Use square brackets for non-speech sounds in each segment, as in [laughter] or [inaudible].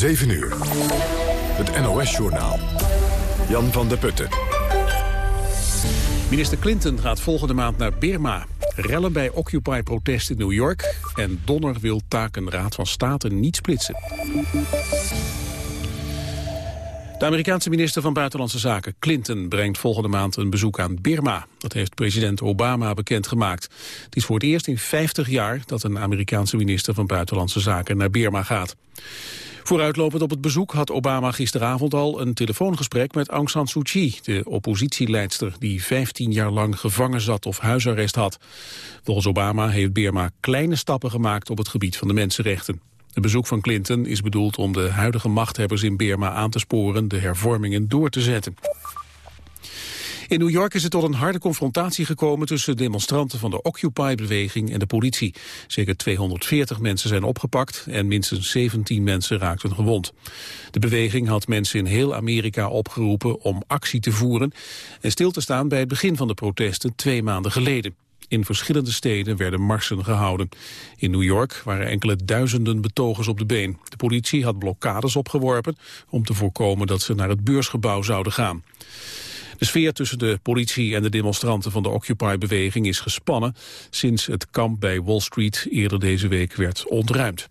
7 uur. Het NOS-journaal. Jan van der Putten. Minister Clinton gaat volgende maand naar Birma. Rellen bij Occupy-protest in New York. En Donner wil taken Raad van State niet splitsen. De Amerikaanse minister van Buitenlandse Zaken, Clinton, brengt volgende maand een bezoek aan Birma. Dat heeft president Obama bekendgemaakt. Het is voor het eerst in 50 jaar dat een Amerikaanse minister van Buitenlandse Zaken naar Birma gaat. Vooruitlopend op het bezoek had Obama gisteravond al een telefoongesprek met Aung San Suu Kyi, de oppositieleidster die 15 jaar lang gevangen zat of huisarrest had. Volgens Obama heeft Birma kleine stappen gemaakt op het gebied van de mensenrechten. Het bezoek van Clinton is bedoeld om de huidige machthebbers in Birma aan te sporen de hervormingen door te zetten. In New York is het tot een harde confrontatie gekomen tussen demonstranten van de Occupy-beweging en de politie. Zeker 240 mensen zijn opgepakt en minstens 17 mensen raakten gewond. De beweging had mensen in heel Amerika opgeroepen om actie te voeren en stil te staan bij het begin van de protesten twee maanden geleden. In verschillende steden werden marsen gehouden. In New York waren enkele duizenden betogers op de been. De politie had blokkades opgeworpen om te voorkomen dat ze naar het beursgebouw zouden gaan. De sfeer tussen de politie en de demonstranten van de Occupy-beweging is gespannen sinds het kamp bij Wall Street eerder deze week werd ontruimd.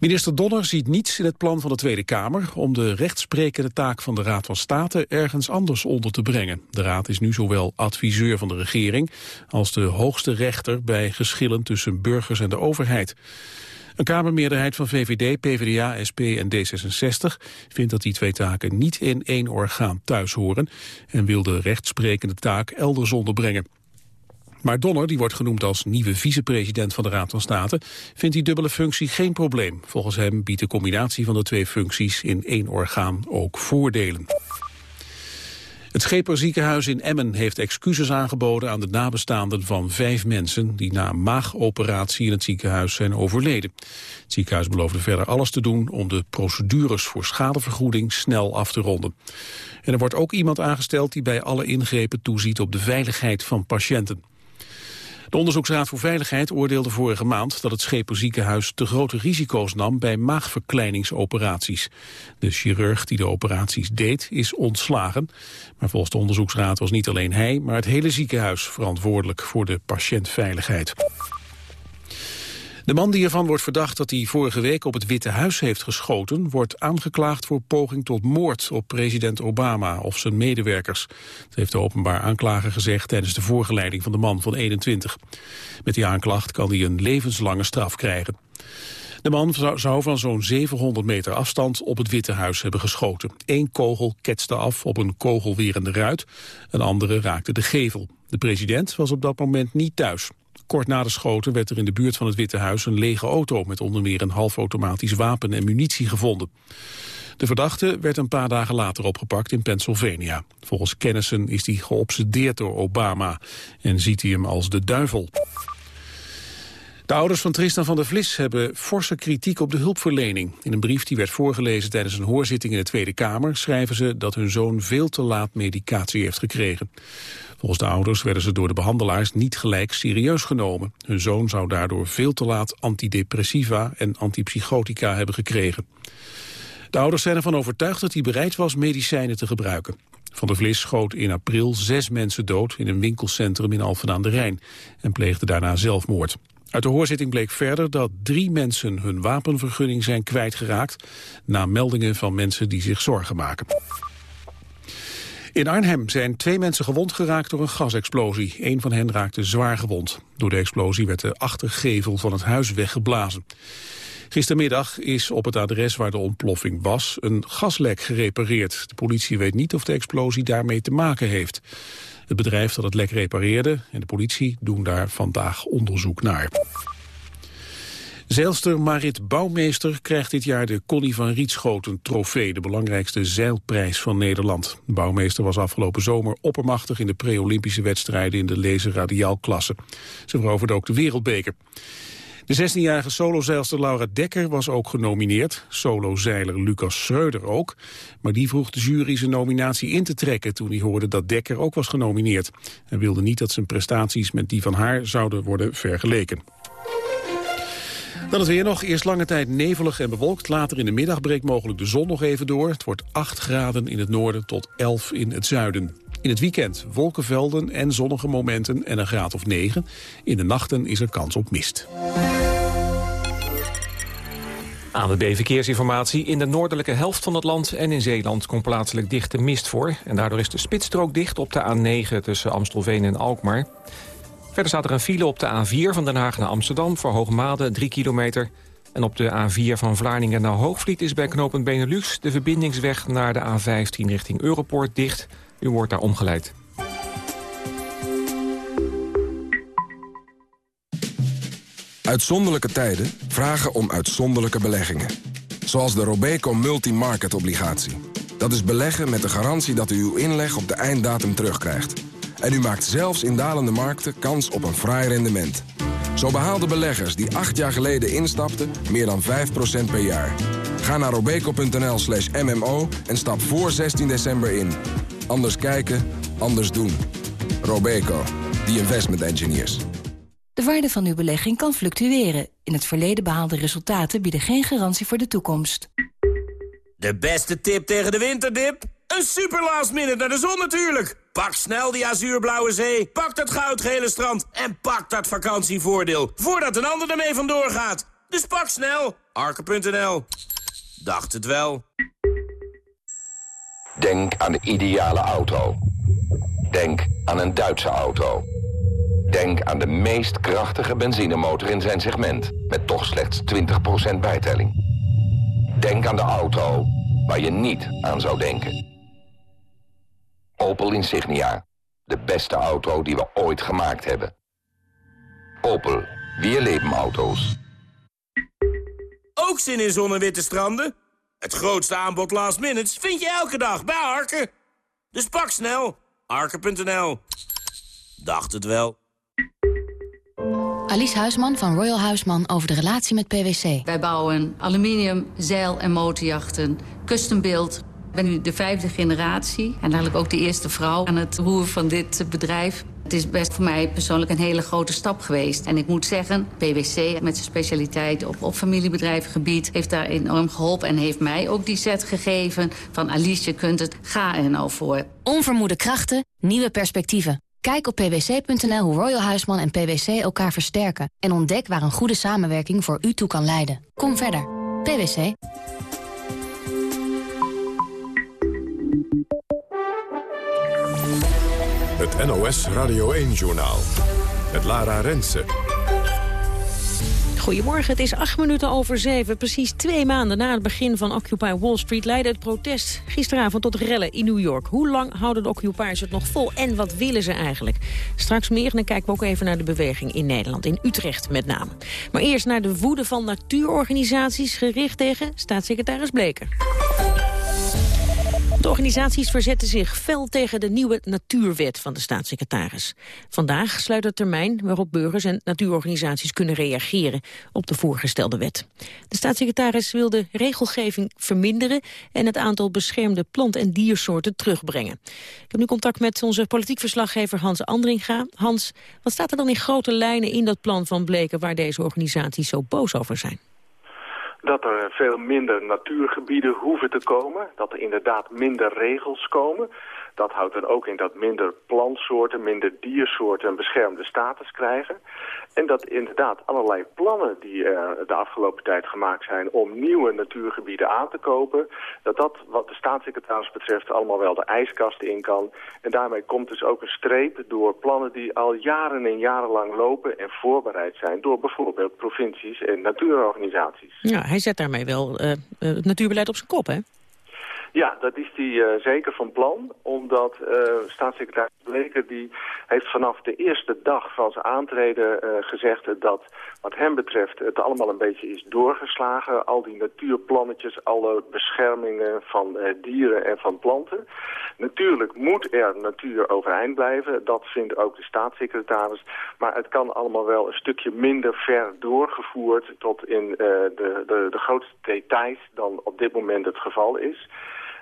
Minister Donner ziet niets in het plan van de Tweede Kamer om de rechtsprekende taak van de Raad van State ergens anders onder te brengen. De Raad is nu zowel adviseur van de regering als de hoogste rechter bij geschillen tussen burgers en de overheid. Een Kamermeerderheid van VVD, PvdA, SP en D66 vindt dat die twee taken niet in één orgaan thuis horen en wil de rechtsprekende taak elders onderbrengen. Maar Donner, die wordt genoemd als nieuwe vicepresident van de Raad van State, vindt die dubbele functie geen probleem. Volgens hem biedt de combinatie van de twee functies in één orgaan ook voordelen. Het Scheperziekenhuis in Emmen heeft excuses aangeboden aan de nabestaanden van vijf mensen die na maagoperatie in het ziekenhuis zijn overleden. Het ziekenhuis beloofde verder alles te doen om de procedures voor schadevergoeding snel af te ronden. En er wordt ook iemand aangesteld die bij alle ingrepen toeziet op de veiligheid van patiënten. De Onderzoeksraad voor Veiligheid oordeelde vorige maand dat het Schepen te grote risico's nam bij maagverkleiningsoperaties. De chirurg die de operaties deed is ontslagen. Maar volgens de Onderzoeksraad was niet alleen hij, maar het hele ziekenhuis verantwoordelijk voor de patiëntveiligheid. De man die ervan wordt verdacht dat hij vorige week op het Witte Huis heeft geschoten... wordt aangeklaagd voor poging tot moord op president Obama of zijn medewerkers. Dat heeft de openbaar aanklager gezegd tijdens de voorgeleiding van de man van 21. Met die aanklacht kan hij een levenslange straf krijgen. De man zou van zo'n 700 meter afstand op het Witte Huis hebben geschoten. Eén kogel ketste af op een kogelwerende ruit, een andere raakte de gevel. De president was op dat moment niet thuis. Kort na de schoten werd er in de buurt van het Witte Huis een lege auto... met onder meer een halfautomatisch wapen en munitie gevonden. De verdachte werd een paar dagen later opgepakt in Pennsylvania. Volgens kennissen is hij geobsedeerd door Obama en ziet hij hem als de duivel. De ouders van Tristan van der Vlis hebben forse kritiek op de hulpverlening. In een brief die werd voorgelezen tijdens een hoorzitting in de Tweede Kamer... schrijven ze dat hun zoon veel te laat medicatie heeft gekregen. Volgens de ouders werden ze door de behandelaars niet gelijk serieus genomen. Hun zoon zou daardoor veel te laat antidepressiva en antipsychotica hebben gekregen. De ouders zijn ervan overtuigd dat hij bereid was medicijnen te gebruiken. Van der Vlis schoot in april zes mensen dood in een winkelcentrum in Alphen aan de Rijn en pleegde daarna zelfmoord. Uit de hoorzitting bleek verder dat drie mensen hun wapenvergunning zijn kwijtgeraakt na meldingen van mensen die zich zorgen maken. In Arnhem zijn twee mensen gewond geraakt door een gasexplosie. Een van hen raakte zwaar gewond. Door de explosie werd de achtergevel van het huis weggeblazen. Gistermiddag is op het adres waar de ontploffing was een gaslek gerepareerd. De politie weet niet of de explosie daarmee te maken heeft. Het bedrijf dat het lek repareerde en de politie doen daar vandaag onderzoek naar. Zeilster Marit Bouwmeester krijgt dit jaar de Connie van Rietschoten trofee, de belangrijkste zeilprijs van Nederland. De Bouwmeester was afgelopen zomer oppermachtig in de pre-Olympische wedstrijden in de laser radiaalklasse. Ze veroverde ook de wereldbeker. De 16-jarige solozeilster Laura Dekker was ook genomineerd. Solozeiler Lucas Schreuder ook. Maar die vroeg de jury zijn nominatie in te trekken... toen hij hoorde dat Dekker ook was genomineerd. Hij wilde niet dat zijn prestaties met die van haar zouden worden vergeleken. Dan het weer nog. Eerst lange tijd nevelig en bewolkt. Later in de middag breekt mogelijk de zon nog even door. Het wordt 8 graden in het noorden tot 11 in het zuiden. In het weekend wolkenvelden en zonnige momenten en een graad of 9. In de nachten is er kans op mist. Aan de B-verkeersinformatie. In de noordelijke helft van het land en in Zeeland komt plaatselijk dichte mist voor. En daardoor is de spitsstrook dicht op de A9 tussen Amstelveen en Alkmaar. Verder staat er een file op de A4 van Den Haag naar Amsterdam... voor Hoogmade 3 kilometer. En op de A4 van Vlaardingen naar Hoogvliet is bij knooppunt Benelux... de verbindingsweg naar de A15 richting Europoort dicht. U wordt daar omgeleid. Uitzonderlijke tijden vragen om uitzonderlijke beleggingen. Zoals de Robeco Multi-Market Obligatie. Dat is beleggen met de garantie dat u uw inleg op de einddatum terugkrijgt. En u maakt zelfs in dalende markten kans op een fraai rendement. Zo behaalden beleggers die acht jaar geleden instapten meer dan 5% per jaar. Ga naar robeco.nl slash mmo en stap voor 16 december in. Anders kijken, anders doen. Robeco, the investment engineers. De waarde van uw belegging kan fluctueren. In het verleden behaalde resultaten bieden geen garantie voor de toekomst. De beste tip tegen de winterdip? Een super last minute naar de zon natuurlijk. Pak snel die azuurblauwe zee, pak dat goudgele strand... en pak dat vakantievoordeel, voordat een ander ermee vandoor gaat. Dus pak snel, arke.nl. Dacht het wel. Denk aan de ideale auto. Denk aan een Duitse auto. Denk aan de meest krachtige benzinemotor in zijn segment... met toch slechts 20% bijtelling. Denk aan de auto waar je niet aan zou denken. Opel Insignia. De beste auto die we ooit gemaakt hebben. Opel. Weer leven auto's. Ook zin in zonnewitte stranden? Het grootste aanbod last minutes vind je elke dag bij Arke. Dus pak snel. Arke.nl. Dacht het wel. Alice Huisman van Royal Huisman over de relatie met PwC. Wij bouwen aluminium, zeil- en motorjachten, custom build. Ik ben nu de vijfde generatie en eigenlijk ook de eerste vrouw aan het roer van dit bedrijf. Het is best voor mij persoonlijk een hele grote stap geweest. En ik moet zeggen, PwC met zijn specialiteit op, op familiebedrijvengebied... heeft daar enorm geholpen en heeft mij ook die set gegeven... van Alice, je kunt het, ga er nou voor. Onvermoede krachten, nieuwe perspectieven. Kijk op pwc.nl hoe Royal Huisman en PwC elkaar versterken... en ontdek waar een goede samenwerking voor u toe kan leiden. Kom verder. PwC. NOS Radio 1-journaal. Het Lara Rensen. Goedemorgen, het is acht minuten over zeven. Precies twee maanden na het begin van Occupy Wall Street... leidde het protest gisteravond tot rellen in New York. Hoe lang houden de occupiers het nog vol en wat willen ze eigenlijk? Straks meer, dan kijken we ook even naar de beweging in Nederland. In Utrecht met name. Maar eerst naar de woede van natuurorganisaties... gericht tegen staatssecretaris Bleker. De organisaties verzetten zich fel tegen de nieuwe natuurwet van de staatssecretaris. Vandaag sluit het termijn waarop burgers en natuurorganisaties kunnen reageren op de voorgestelde wet. De staatssecretaris wil de regelgeving verminderen en het aantal beschermde plant- en diersoorten terugbrengen. Ik heb nu contact met onze politiek verslaggever Hans Andringa. Hans, wat staat er dan in grote lijnen in dat plan van Bleken waar deze organisaties zo boos over zijn? Dat er veel minder natuurgebieden hoeven te komen. Dat er inderdaad minder regels komen. Dat houdt dan ook in dat minder plantsoorten, minder diersoorten een beschermde status krijgen. En dat inderdaad allerlei plannen die er de afgelopen tijd gemaakt zijn om nieuwe natuurgebieden aan te kopen, dat dat wat de staatssecretaris betreft allemaal wel de ijskast in kan. En daarmee komt dus ook een streep door plannen die al jaren en jaren lang lopen en voorbereid zijn door bijvoorbeeld provincies en natuurorganisaties. Ja, hij zet daarmee wel uh, het natuurbeleid op zijn kop, hè? Ja, dat is hij uh, zeker van plan, omdat uh, staatssecretaris Bleker die heeft vanaf de eerste dag van zijn aantreden uh, gezegd dat wat hem betreft het allemaal een beetje is doorgeslagen. Al die natuurplannetjes, alle beschermingen van dieren en van planten. Natuurlijk moet er natuur overeind blijven, dat vindt ook de staatssecretaris. Maar het kan allemaal wel een stukje minder ver doorgevoerd tot in de, de, de grootste details dan op dit moment het geval is.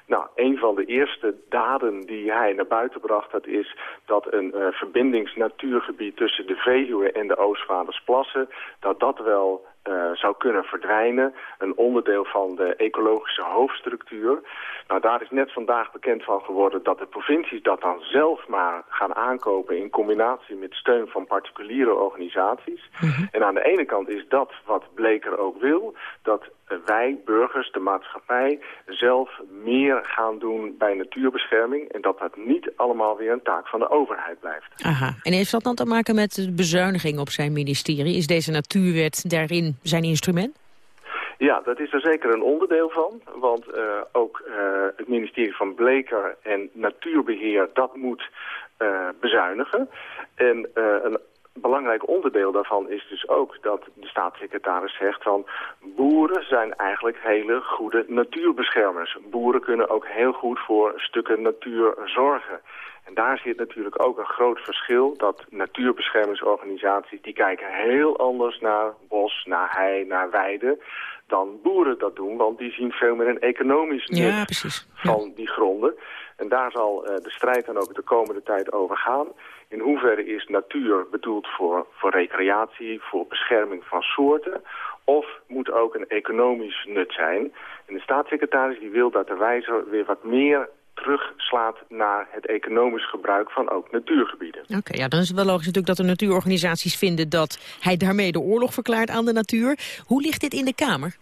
Nou, een van de eerste daden die hij naar buiten bracht... dat is dat een uh, verbindingsnatuurgebied tussen de Veluwe en de Oostvaardersplassen... dat dat wel uh, zou kunnen verdwijnen. Een onderdeel van de ecologische hoofdstructuur. Nou, daar is net vandaag bekend van geworden dat de provincies dat dan zelf maar gaan aankopen in combinatie met steun van particuliere organisaties. Mhm. En aan de ene kant is dat wat Bleker ook wil, dat wij, burgers, de maatschappij, zelf meer gaan doen bij natuurbescherming. En dat dat niet allemaal weer een taak van de overheid blijft. Aha. En heeft dat dan te maken met de bezuiniging op zijn ministerie? Is deze natuurwet daarin zijn instrument? Ja, dat is er zeker een onderdeel van. Want uh, ook uh, het ministerie van Bleker en Natuurbeheer, dat moet uh, bezuinigen. En een belangrijk onderdeel daarvan is dus ook dat de staatssecretaris zegt van boeren zijn eigenlijk hele goede natuurbeschermers. Boeren kunnen ook heel goed voor stukken natuur zorgen. En daar zit natuurlijk ook een groot verschil dat natuurbeschermingsorganisaties die kijken heel anders naar bos, naar hei, naar weiden dan boeren dat doen, want die zien veel meer een economisch nut ja, precies. van die gronden. En daar zal uh, de strijd dan ook de komende tijd over gaan. In hoeverre is natuur bedoeld voor, voor recreatie, voor bescherming van soorten... of moet ook een economisch nut zijn? En de staatssecretaris die wil dat de wijzer weer wat meer terugslaat naar het economisch gebruik van ook natuurgebieden. Oké, ja, dan is het wel logisch natuurlijk dat de natuurorganisaties vinden dat hij daarmee de oorlog verklaart aan de natuur. Hoe ligt dit in de Kamer?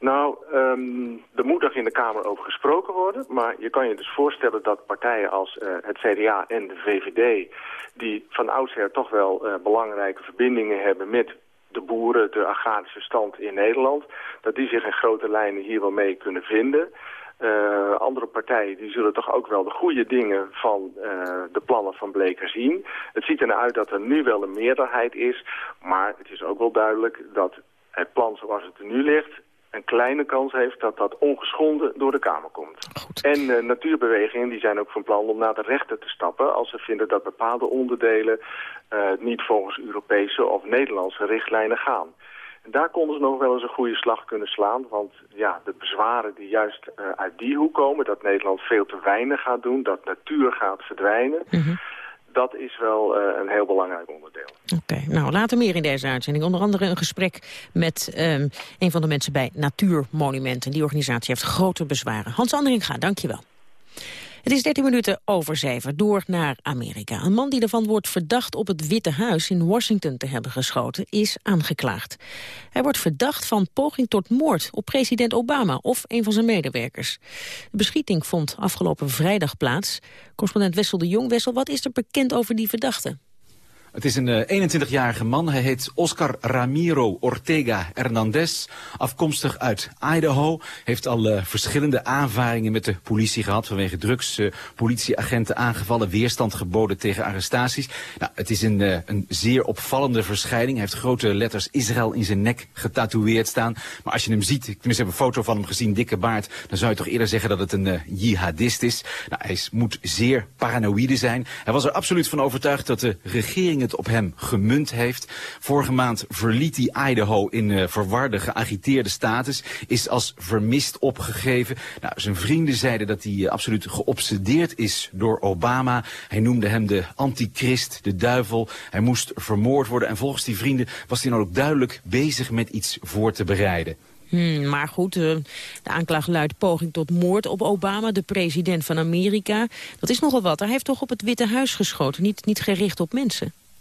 Nou, um, er moet nog in de Kamer over gesproken worden. Maar je kan je dus voorstellen dat partijen als uh, het CDA en de VVD... die van oudsher toch wel uh, belangrijke verbindingen hebben met de boeren, de agrarische stand in Nederland... dat die zich in grote lijnen hier wel mee kunnen vinden... Uh, andere partijen die zullen toch ook wel de goede dingen van de plannen van Bleker zien. Het ziet er uit dat er nu wel een meerderheid is, maar het is ook wel duidelijk dat het plan zoals het er nu ligt een kleine kans heeft dat dat ongeschonden door de Kamer komt. Goed. En uh, natuurbewegingen die zijn ook van plan om naar de rechter te stappen... als ze vinden dat bepaalde onderdelen uh, niet volgens Europese of Nederlandse richtlijnen gaan. En daar konden ze nog wel eens een goede slag kunnen slaan. Want ja, de bezwaren die juist uh, uit die hoek komen... dat Nederland veel te weinig gaat doen, dat natuur gaat verdwijnen... Mm -hmm dat is wel uh, een heel belangrijk onderdeel. Oké, okay, nou later meer in deze uitzending. Onder andere een gesprek met um, een van de mensen bij Natuurmonumenten. Die organisatie heeft grote bezwaren. Hans Anderinga, dankjewel. Het is 13 minuten over zeven, door naar Amerika. Een man die ervan wordt verdacht op het Witte Huis in Washington te hebben geschoten, is aangeklaagd. Hij wordt verdacht van poging tot moord op president Obama of een van zijn medewerkers. De beschieting vond afgelopen vrijdag plaats. Correspondent Wessel de Jong. Wessel, wat is er bekend over die verdachte? Het is een 21-jarige man. Hij heet Oscar Ramiro Ortega Hernandez. Afkomstig uit Idaho. Heeft al uh, verschillende aanvaringen met de politie gehad. Vanwege drugs. Uh, politieagenten aangevallen. Weerstand geboden tegen arrestaties. Nou, het is een, een zeer opvallende verschijning. Hij heeft grote letters Israël in zijn nek getatoeëerd staan. Maar als je hem ziet, ik heb een foto van hem gezien, dikke baard. Dan zou je toch eerder zeggen dat het een jihadist is. Nou, hij is, moet zeer paranoïde zijn. Hij was er absoluut van overtuigd dat de regering het op hem gemunt heeft. Vorige maand verliet hij Idaho in uh, verwarde, geagiteerde status. Is als vermist opgegeven. Nou, zijn vrienden zeiden dat hij uh, absoluut geobsedeerd is door Obama. Hij noemde hem de antichrist, de duivel. Hij moest vermoord worden. En volgens die vrienden was hij nou ook duidelijk bezig met iets voor te bereiden. Hmm, maar goed, uh, de aanklacht luidt poging tot moord op Obama, de president van Amerika. Dat is nogal wat. Hij heeft toch op het Witte Huis geschoten, niet, niet gericht op mensen.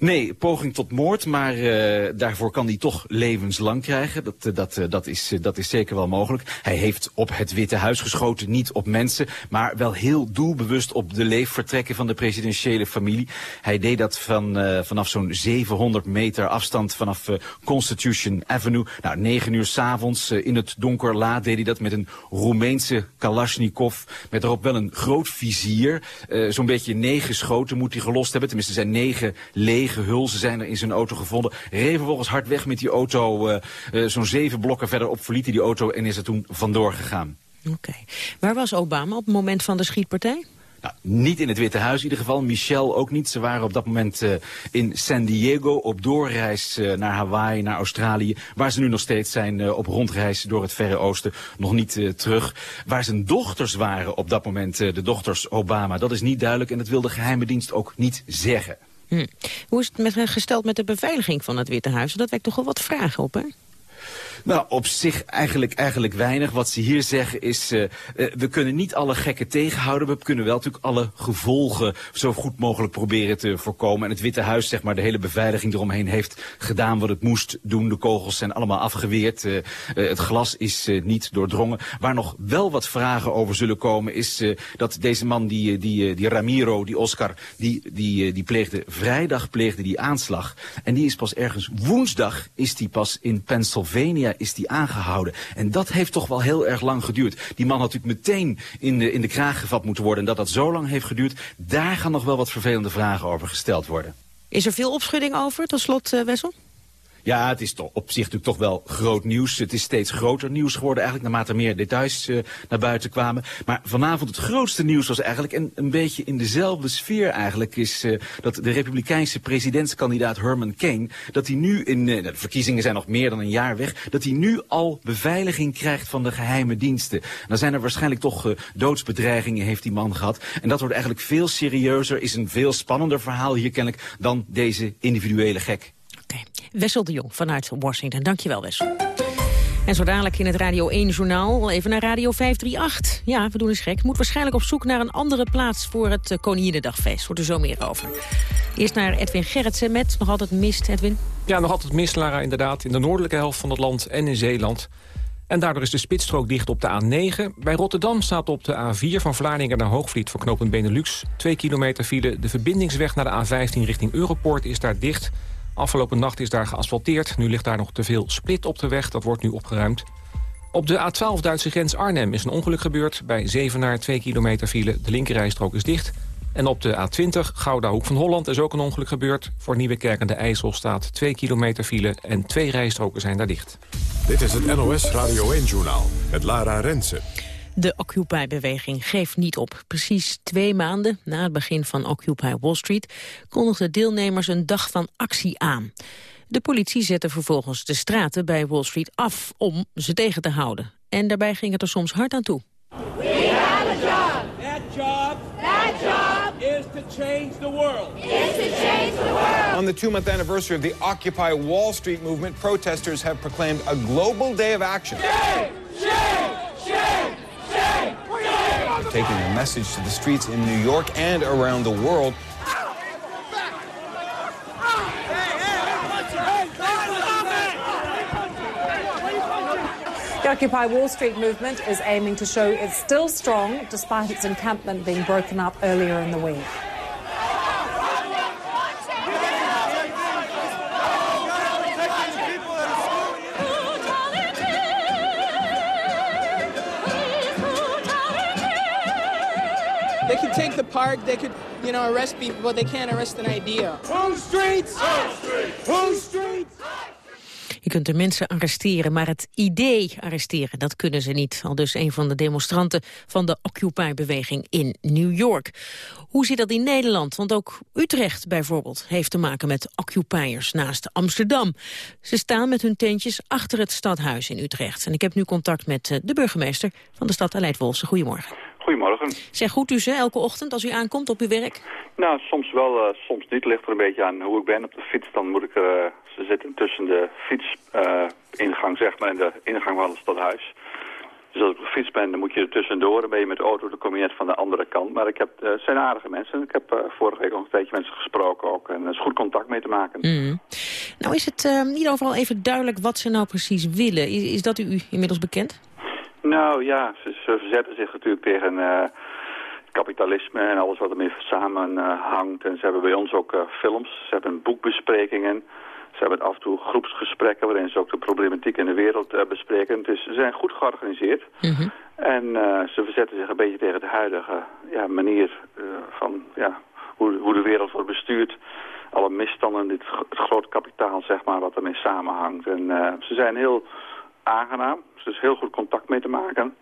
Nee, poging tot moord, maar uh, daarvoor kan hij toch levenslang krijgen. Dat, uh, dat, uh, dat, is, dat is zeker wel mogelijk. Hij heeft op het Witte Huis geschoten, niet op mensen, maar wel heel doelbewust op de leefvertrekken van de presidentiële familie. Hij deed dat van, vanaf zo'n 700 meter afstand vanaf Constitution Avenue. Nou, negen uur s'avonds in het donker laat deed hij dat met een Roemeense Kalashnikov. Met erop wel een groot vizier. zo'n beetje negen schoten moet hij gelost hebben. Tenminste, zijn negen lege hulzen zijn er in zijn auto gevonden. Reed vervolgens hard weg met die auto. Uh, uh, Zo'n zeven blokken verderop verliet hij die auto en is er toen vandoor gegaan. Oké. Okay. Waar was Obama op het moment van de schietpartij? Nou, niet in het Witte Huis in ieder geval. Michelle ook niet. Ze waren op dat moment uh, in San Diego op doorreis uh, naar Hawaii, naar Australië. Waar ze nu nog steeds zijn uh, op rondreis door het Verre Oosten. Nog niet terug. Waar zijn dochters waren op dat moment, de dochters Obama. Dat is niet duidelijk en dat wil de geheime dienst ook niet zeggen. Hm. Hoe is het met, gesteld met de beveiliging van het Witte Huis? Dat wekt toch wel wat vragen op, hè? Nou, op zich eigenlijk, eigenlijk weinig. Wat ze hier zeggen is, uh, we kunnen niet alle gekken tegenhouden. We kunnen wel natuurlijk alle gevolgen zo goed mogelijk proberen te voorkomen. En het Witte Huis, zeg maar, de hele beveiliging eromheen heeft gedaan wat het moest doen. De kogels zijn allemaal afgeweerd. Uh, het glas is niet doordrongen. Waar nog wel wat vragen over zullen komen is dat deze man, die, die, die Ramiro, die Oscar, die, die, die pleegde vrijdag pleegde die aanslag. En die is pas ergens woensdag is die pas in Pennsylvania is die aangehouden. En dat heeft toch wel heel erg lang geduurd. Die man had natuurlijk meteen in de, in de kraag gevat moeten worden. En dat dat zo lang heeft geduurd, daar gaan nog wel wat vervelende vragen over gesteld worden. Is er veel opschudding over, tot slot, uh, Wessel? Ja, het is toch op zich natuurlijk toch wel groot nieuws. Het is steeds groter nieuws geworden eigenlijk naarmate meer details uh, naar buiten kwamen. Maar vanavond het grootste nieuws was eigenlijk, en een beetje in dezelfde sfeer eigenlijk, is uh, dat de republikeinse presidentskandidaat Herman Kane, dat hij nu in, uh, de verkiezingen zijn nog meer dan een jaar weg, dat hij nu al beveiliging krijgt van de geheime diensten. En dan zijn er waarschijnlijk toch doodsbedreigingen heeft die man gehad. En dat wordt eigenlijk veel serieuzer, is een veel spannender verhaal hier kennelijk dan deze individuele gek. Wessel de Jong vanuit Washington. Dankjewel, Wessel. En zo dadelijk in het Radio 1-journaal even naar Radio 538. Ja, we doen eens gek. Moet waarschijnlijk op zoek naar een andere plaats voor het uh, Koninginnedagfeest. Wordt er zo meer over. Eerst naar Edwin Gerritsen met nog altijd mist, Edwin. Ja, nog altijd mist, Lara, inderdaad. In de noordelijke helft van het land en in Zeeland. En daardoor is de spitsstrook dicht op de A9. Bij Rotterdam staat op de A4 van Vlaardingen naar Hoogvliet... voor knooppunt Benelux. Twee kilometer file. De verbindingsweg naar de A15 richting Europoort is daar dicht... Afgelopen nacht is daar geasfalteerd. Nu ligt daar nog te veel split op de weg. Dat wordt nu opgeruimd. Op de A12 Duitse grens Arnhem is een ongeluk gebeurd. Bij Zevenaar 2 kilometer file. De linkerrijstrook is dicht. En op de A20 Gouda Hoek van Holland is ook een ongeluk gebeurd. Voor Nieuwekerk en de IJssel staat 2 kilometer file en twee rijstroken zijn daar dicht. Dit is het NOS Radio 1-journaal met Lara Rensen. De Occupy-beweging geeft niet op. Precies twee maanden na het begin van Occupy Wall Street... kondigden deelnemers een dag van actie aan. De politie zette vervolgens de straten bij Wall Street af om ze tegen te houden. En daarbij ging het er soms hard aan toe. We have a job. That job. That job is to change the world. Is to change the world. On the two-month anniversary of the Occupy Wall Street movement, protesters have proclaimed a global day of action. Shame! Shame! Shame! Taking the message to the streets in New York and around the world. The Occupy Wall Street movement is aiming to show it's still strong despite its encampment being broken up earlier in the week. Could take the park, they could, you know, arrest people, but they can't arrest an idea. Who streets? Who streets? Je kunt de mensen arresteren, maar het idee arresteren, dat kunnen ze niet. Al dus een van de demonstranten van de Occupy-beweging in New York. Hoe zit dat in Nederland? Want ook Utrecht bijvoorbeeld heeft te maken met occupiers naast Amsterdam. Ze staan met hun tentjes achter het stadhuis in Utrecht. En ik heb nu contact met eh, de burgemeester van de stad Aleid Wolse. Goedemorgen. Goedemorgen. Zeg goed u ze elke ochtend als u aankomt op uw werk? Nou, soms wel, uh, soms niet. Ligt er een beetje aan hoe ik ben op de fiets. Dan moet ik, uh, ze zitten tussen de fietsingang, uh, zeg maar, en de ingang van het stadhuis. Dus als ik op de fiets ben, dan moet je er tussendoor. Dan ben je met de auto, dan kom je net van de andere kant. Maar ik heb, uh, zijn aardige mensen. Ik heb vorige week nog een beetje mensen gesproken ook. En er is goed contact mee te maken. Mm. Nou is het niet overal even duidelijk wat ze nou precies willen. Is, is dat u inmiddels bekend? Nou ja, ze, ze verzetten zich natuurlijk tegen uh, kapitalisme en alles wat ermee samen uh, hangt. En ze hebben bij ons ook uh, films, ze hebben boekbesprekingen. Ze hebben af en toe groepsgesprekken waarin ze ook de problematiek in de wereld bespreken. Dus ze zijn goed georganiseerd. Mm -hmm. En ze verzetten zich een beetje tegen de huidige ja, manier van ja, hoe, hoe de wereld wordt bestuurd alle misstanden, dit, het grote kapitaal, zeg maar, wat ermee samenhangt. En uh, ze zijn heel aangenaam. Dus er is heel goed contact mee te maken.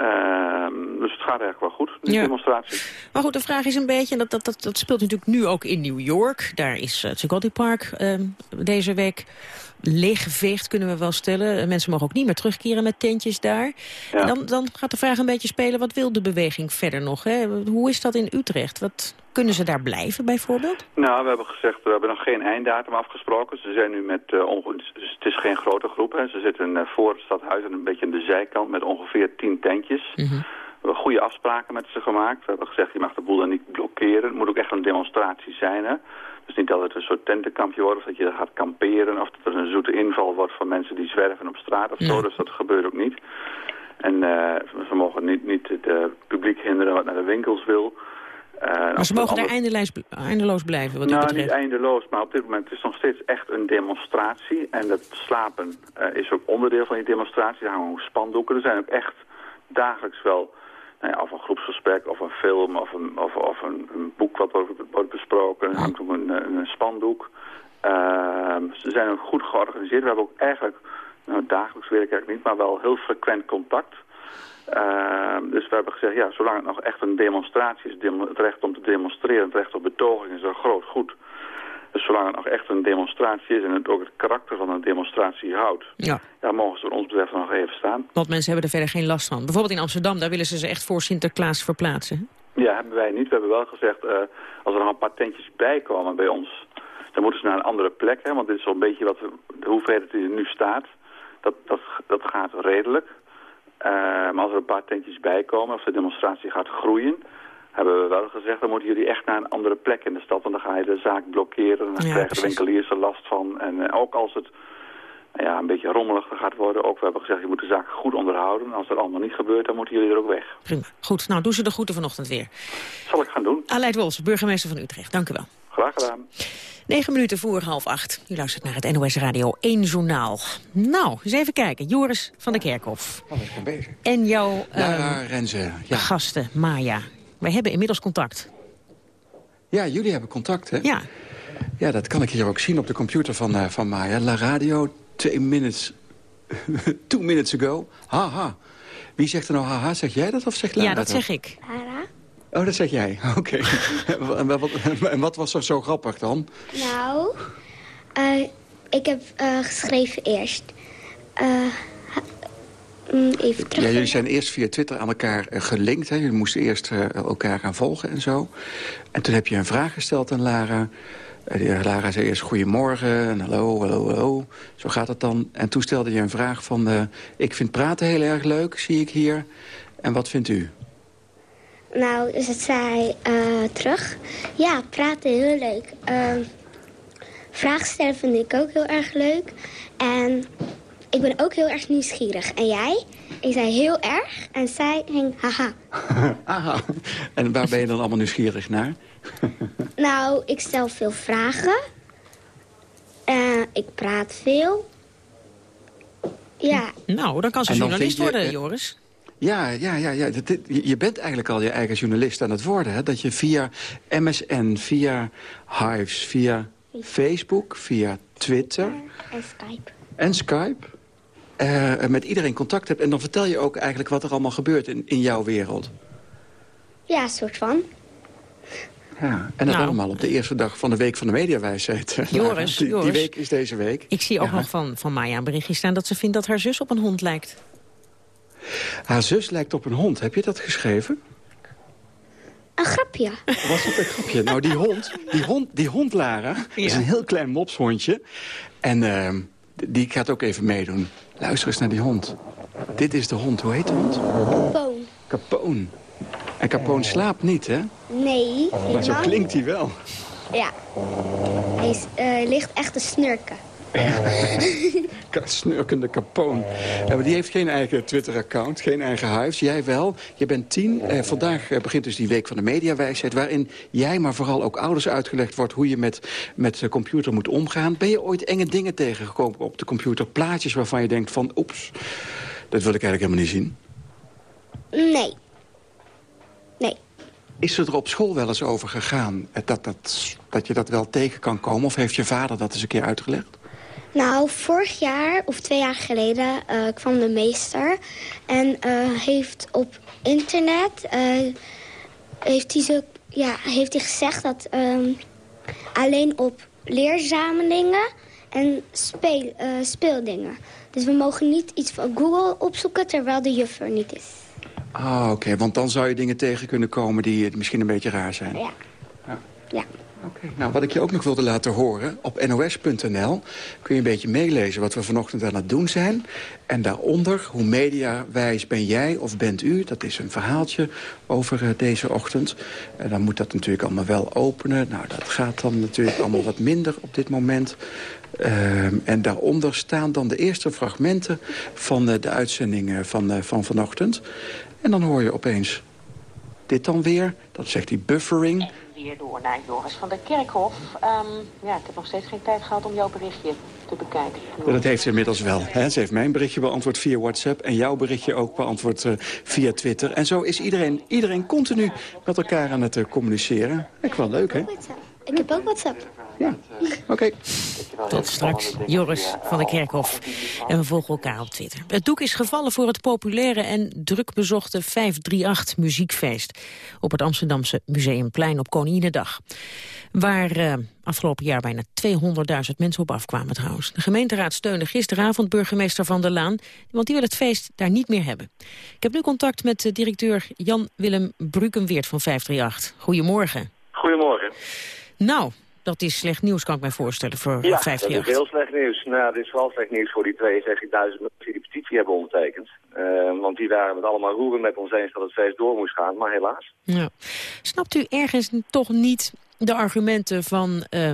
Uh, dus het gaat eigenlijk wel goed, de ja. demonstratie. Maar goed, de vraag is een beetje, en dat, dat, dat, dat speelt natuurlijk nu ook in New York. Daar is het Zuccotti Park uh, deze week leeggeveegd, kunnen we wel stellen. Mensen mogen ook niet meer terugkeren met tentjes daar. Ja. En dan, dan gaat de vraag een beetje spelen, wat wil de beweging verder nog? Hè? Hoe is dat in Utrecht? Wat, Kunnen ze daar blijven bijvoorbeeld? Nou, we hebben gezegd, we hebben nog geen einddatum afgesproken. Ze zijn nu met, uh, het is geen grote groep. Hè. Ze zitten uh, voor het stadhuis en een beetje aan de zijkant met ongeveer tien tentjes. Mhm. We hebben goede afspraken met ze gemaakt. We hebben gezegd, je mag de boel dan niet blokkeren. Het moet ook echt een demonstratie zijn. Hè. Dus niet dat het een soort tentenkampje wordt of dat je gaat kamperen... of dat er een zoete inval wordt van mensen die zwerven op straat of zo. Dus dat gebeurt ook niet. En uh, we mogen niet, niet het uh, publiek hinderen wat naar de winkels wil. Uh, maar ze mogen daar eindeloos, eindeloos blijven, wat nou, niet eindeloos, maar op dit moment is het nog steeds echt een demonstratie. En dat slapen is ook onderdeel van die demonstratie. Er hangen ook spandoeken. Er zijn ook echt dagelijks wel nou ja, of een groepsgesprek, of een film, of een, of, of een, een boek wat wordt, wordt besproken. Er hangt ook een, een spandoek. ze zijn ook goed georganiseerd. We hebben ook eigenlijk nou, dagelijks weet ik eigenlijk niet, maar wel heel frequent contact. Uh, dus we hebben gezegd, ja, zolang het nog echt een demonstratie is, het recht om te demonstreren, het recht op betoging is een groot goed. Dus zolang het nog echt een demonstratie is en het ook het karakter van een demonstratie houdt, ja. ja, mogen ze wat ons betreft nog even staan. Want mensen hebben er verder geen last van. Bijvoorbeeld in Amsterdam, daar willen ze ze echt voor Sinterklaas verplaatsen. Ja, hebben wij niet. We hebben wel gezegd, uh, als er nog een paar tentjes bij komen bij ons, dan moeten ze naar een andere plek. Hè, want dit is zo'n beetje wat, de hoeveelheid die er nu staat. Dat, dat, dat gaat redelijk. Uh, maar als er een paar tentjes bij komen, als de demonstratie gaat groeien... hebben we wel gezegd, dan moeten jullie echt naar een andere plek in de stad. Want dan ga je de zaak blokkeren en dan Ja, krijgen de winkeliers er last van. En uh, ook als het ja, een beetje rommelig gaat worden... ook we hebben gezegd, je moet de zaak goed onderhouden. En als dat allemaal niet gebeurt, dan moeten jullie er ook weg. Prima. Goed, nou doen ze de groeten vanochtend weer. Zal ik gaan doen. Aleid Wolfs, burgemeester van Utrecht. Dank u wel. Graag gedaan. 9 minuten voor half acht. U luistert naar het NOS Radio 1 Journaal. Nou, eens even kijken. Joris van der Kerkhof. Oh, ik ben bezig. En jouw Ja, ehm, Renze. Ja. gasten, Maya. Wij hebben inmiddels contact. ja, jullie hebben contact, hè? Ja. Ja, dat kan ik hier ook zien op de computer van, eh, van Maya. La Radio, two minutes, [laughs] two minutes ago. Haha. Wie zegt er nou haha? Zeg jij dat of zegt Lara Ja, dat zeg ik. Oh, dat zeg jij. [laughs] Oké. en, wat, en wat was er zo grappig dan? Nou, eh, ik heb eh, geschreven eerst. Eh, mm, even terug. Ja, jullie zijn eerst via Twitter aan elkaar gelinkt. Hè? Jullie moesten eerst elkaar gaan volgen en zo. En toen heb je een vraag gesteld aan Lara. Lara zei eerst goedemorgen en hallo, hallo, hallo. Zo gaat het dan. En toen stelde je een vraag van... ik vind praten heel erg leuk, zie ik hier. En wat vindt u? Nou, dus het zei eh, terug. Ja, praten heel leuk. Ehm vragen stellen vind ik ook heel erg leuk. En ik ben ook heel erg nieuwsgierig. En jij? Ik zei heel erg. En zij ging haha. [laughs] Aha. En waar ben je dan allemaal nieuwsgierig naar? [laughs] Nou, ik stel veel vragen. Eh, ik praat veel. Ja, Nou, dan kan ze journalist je, worden, Joris. Ja, ja, ja, ja. Dit- je je bent eigenlijk al je eigen journalist aan het worden. Hè? Dat je via MSN, via Hives, via Facebook, via Twitter en Skype. en Skype... eh, met iedereen contact hebt. En dan vertel je ook eigenlijk wat er allemaal gebeurt in, in jouw wereld. Ja, soort van. Ja, en dat Nou. allemaal op de eerste dag van de Week van de Mediawijsheid. [laughs] Joris, die, die Joris. week is deze week. Ik zie ook Ja. nog van, van Maya een berichtje staan dat ze vindt dat haar zus op een hond lijkt. Haar zus lijkt op een hond. Heb je dat geschreven? Een grapje. Was dat een grapje? [laughs] Nou, die hond, die hond, die hond Lara, is een heel klein mopshondje. En ehm, die gaat ook even meedoen. Luister eens naar die hond. Dit is de hond. Hoe heet de hond? Boom. Capone. En Capone slaapt niet, hè? Nee, Maar zo klinkt hij wel. Ja. Hij is, eh, ligt echt te snurken. Ka- Snurkende Capone. Ja, maar die heeft geen eigen Twitter-account, geen eigen huis. Jij wel. Je bent tien. Eh, vandaag eh, begint dus die Week van de Mediawijsheid... waarin jij, maar vooral ook ouders uitgelegd wordt... hoe je met, met de computer moet omgaan. Ben je ooit enge dingen tegengekomen op de computer? Plaatjes waarvan je denkt van... oeps, dat wil ik eigenlijk helemaal niet zien. Nee. Nee. Is er op school wel eens over gegaan... eh, dat, dat, dat je dat wel tegen kan komen? Of heeft je vader dat eens een keer uitgelegd? Nou, vorig jaar of twee jaar geleden eh, kwam de meester en eh, heeft op internet eh, heeft hij zo, ja, heeft hij gezegd dat ehm, alleen op leerzamelingen en speel, speeldingen. Dus we mogen niet iets van Google opzoeken terwijl de juf er niet is. Ah, oké. Want dan zou je dingen tegen kunnen komen die misschien een beetje raar zijn. Ja. Ja. Nou, wat ik je ook nog wilde laten horen, op nos.nl kun je een beetje meelezen wat we vanochtend aan het doen zijn. En daaronder, hoe mediawijs ben jij of bent u? Dat is een verhaaltje over uh, deze ochtend. En dan moet dat natuurlijk allemaal wel openen. Nou, dat gaat dan natuurlijk [laughs] allemaal wat minder op dit moment. Uh, en daaronder staan dan de eerste fragmenten van uh, de uitzending van, van vanochtend. En dan hoor je opeens dit dan weer. Dat zegt die buffering door naar Joris van der Kerkhof. Um, ja, ik heb nog steeds geen tijd gehad om jouw berichtje te bekijken. Ja, dat heeft ze inmiddels wel. Hè? Ze heeft mijn berichtje beantwoord via WhatsApp... en jouw berichtje ook beantwoord uh, via Twitter. En zo is iedereen, iedereen continu met elkaar aan het uh, communiceren. Ik wel leuk, hè? Ik heb ook WhatsApp. Ja, oké. Tot straks, Joris van der Kerkhof. En we volgen elkaar op Twitter. Het doek is gevallen voor het populaire en druk bezochte 538 muziekfeest... op het Amsterdamse Museumplein op Koninginnedag. Waar uh, afgelopen jaar bijna 200.000 mensen op afkwamen trouwens. De gemeenteraad steunde gisteravond burgemeester Van der Laan... want die wil het feest daar niet meer hebben. Ik heb nu contact met directeur Jan-Willem Brukenweert van 538. Goedemorgen. Goedemorgen. Nou, dat is slecht nieuws, kan ik mij voorstellen, voor ja, 50 dat is heel slecht nieuws. Nou, dit is vooral slecht nieuws voor die 62.000 mensen die de petitie hebben ondertekend. Uh, want die waren het allemaal roeren met ons eens dat het feest door moest gaan, maar helaas. Ja. Snapt u ergens toch niet de argumenten van uh,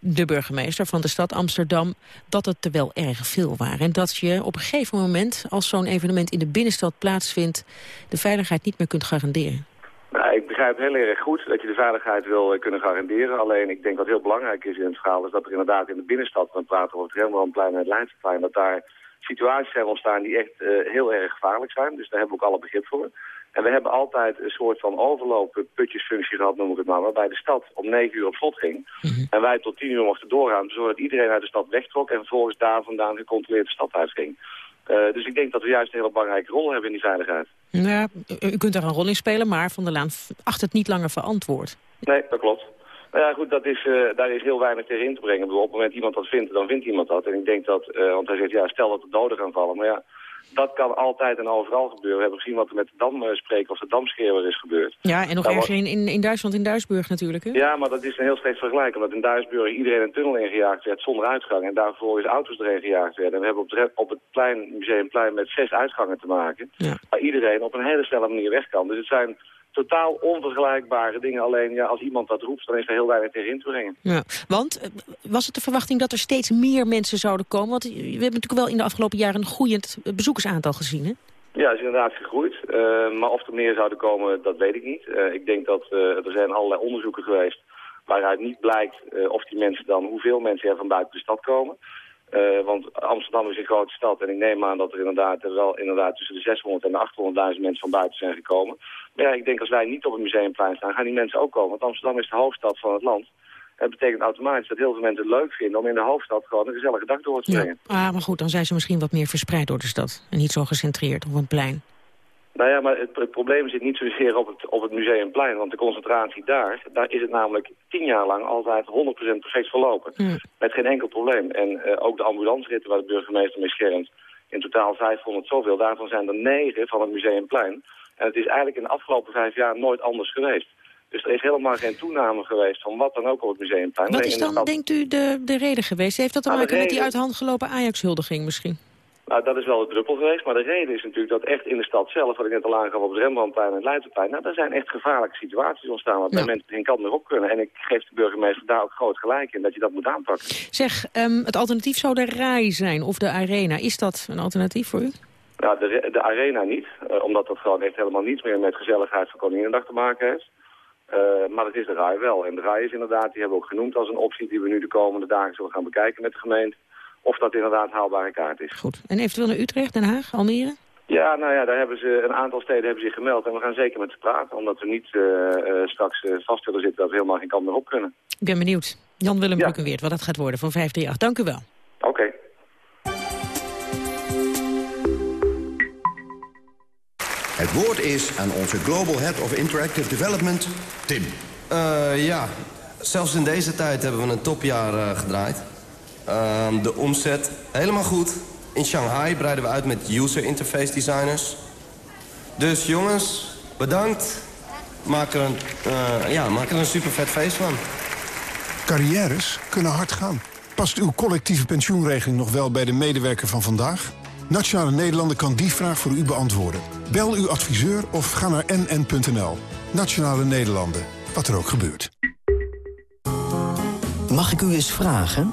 de burgemeester van de stad Amsterdam... dat het er wel erg veel waren en dat je op een gegeven moment... als zo'n evenement in de binnenstad plaatsvindt... de veiligheid niet meer kunt garanderen? Nou, ik begrijp heel erg goed dat je de veiligheid wil kunnen garanderen. Alleen ik denk wat heel belangrijk is in het verhaal... is dat er inderdaad in de binnenstad, we praten over het Rembrandtplein en het Leidseplein... dat daar situaties zijn ontstaan die echt uh, heel erg gevaarlijk zijn. Dus daar hebben we ook alle begrip voor. En we hebben altijd een soort van overloop putjesfunctie gehad, noem ik het maar... waarbij de stad om 9 uur op slot ging. Mm -hmm. En wij tot 10 uur mochten doorgaan... zodat iedereen uit de stad wegtrok... en vervolgens daar vandaan gecontroleerd de stad uitging. Uh, dus ik denk dat we juist een hele belangrijke rol hebben in die veiligheid. Ja, u kunt daar een rol in spelen, maar Van der Laan acht het niet langer verantwoord. Nee, dat klopt. Nou ja, goed, dat is, uh, daar is heel weinig tegen in te brengen. Bedoel, op het moment iemand dat vindt, dan vindt iemand dat. En ik denk dat, uh, want hij zegt, ja, stel dat er doden gaan vallen. Maar ja, dat kan altijd en overal gebeuren. We hebben gezien wat er met de damspreker of de damschreeuwer is gebeurd. Ja, en nog ergens in, in, in Duitsland, in Duisburg natuurlijk, hè? Ja, maar dat is een heel slecht vergelijk. Omdat in Duisburg iedereen een tunnel ingejaagd werd zonder uitgang. En daarvoor is auto's erin gejaagd werden. En we hebben op het, op het plein, museumplein met zes uitgangen te maken. Ja. Waar iedereen op een hele snelle manier weg kan. Dus het zijn totaal onvergelijkbare dingen. Alleen ja, als iemand dat roept, dan is er heel weinig tegen in te brengen. Ja, want was het de verwachting dat er steeds meer mensen zouden komen? Want we hebben natuurlijk wel in de afgelopen jaren een groeiend bezoekersaantal gezien, hè? Ja, is inderdaad gegroeid. Uh, maar of er meer zouden komen, dat weet ik niet. Uh, ik denk dat uh, er zijn allerlei onderzoeken geweest waaruit niet blijkt of die mensen dan, hoeveel mensen er van buiten de stad komen. Uh, want Amsterdam is een grote stad en ik neem aan dat er inderdaad er wel inderdaad tussen de 600 en de 800.000 mensen van buiten zijn gekomen. Maar ja, ik denk als wij niet op het museumplein staan, gaan die mensen ook komen. Want Amsterdam is de hoofdstad van het land. Dat betekent automatisch dat heel veel mensen het leuk vinden om in de hoofdstad gewoon een gezellige dag door te brengen. Ja. Ah, maar goed, dan zijn ze misschien wat meer verspreid door de stad. En niet zo gecentreerd op een plein. Nou ja, maar het, het, probleem zit niet zozeer op het, op het museumplein. Want de concentratie daar, daar is het namelijk tien jaar lang altijd 100% perfect verlopen. Hmm. Met geen enkel probleem. En uh, ook de ambulanceritten waar de burgemeester mee schermt, in totaal 500 zoveel. Daarvan zijn er negen van het museumplein. En het is eigenlijk in de afgelopen vijf jaar nooit anders geweest. Dus er is helemaal geen toename geweest van wat dan ook op het museumplein. Wat is dan, denkt u, de, de reden geweest? Heeft dat te maken met die uit hand gelopen Ajax-huldiging misschien? Nou, dat is wel de druppel geweest, maar de reden is natuurlijk dat echt in de stad zelf, wat ik net al aangaf op het Rembrandtplein en het Leidseplein, nou, daar zijn echt gevaarlijke situaties ontstaan, waar ja. mensen geen kant meer op kunnen. En ik geef de burgemeester daar ook groot gelijk in, dat je dat moet aanpakken. Zeg, um, het alternatief zou de RAI zijn, of de Arena. Is dat een alternatief voor u? Nou, de, de Arena niet, uh, omdat dat gewoon echt helemaal niets meer met gezelligheid van Koninginnedag te maken heeft. Uh, maar het is de RAI wel. En de RAI is inderdaad, die hebben we ook genoemd als een optie die we nu de komende dagen zullen gaan bekijken met de gemeente of dat inderdaad haalbare kaart is. Goed. En eventueel naar Utrecht, Den Haag, Almere? Ja, nou ja, daar hebben ze, een aantal steden hebben zich gemeld. En we gaan zeker met ze praten, omdat we niet uh, uh, straks uh, vast willen zitten dat we helemaal geen kant meer op kunnen. Ik ben benieuwd. Jan-Willem ja. Brukkenweert, wat dat gaat worden van 538. Dank u wel. Oké. Okay. Het woord is aan onze Global Head of Interactive Development, Tim. Uh, ja, zelfs in deze tijd hebben we een topjaar uh, gedraaid. Uh, de omzet helemaal goed. In Shanghai breiden we uit met user interface designers. Dus jongens, bedankt. maak er een, uh, ja, maak er een super vet feest van. Carrières kunnen hard gaan. Past uw collectieve pensioenregeling nog wel bij de medewerker van vandaag? Nationale Nederlanden kan die vraag voor u beantwoorden. Bel uw adviseur of ga naar nn.nl. Nationale Nederlanden, wat er ook gebeurt. Mag ik u eens vragen?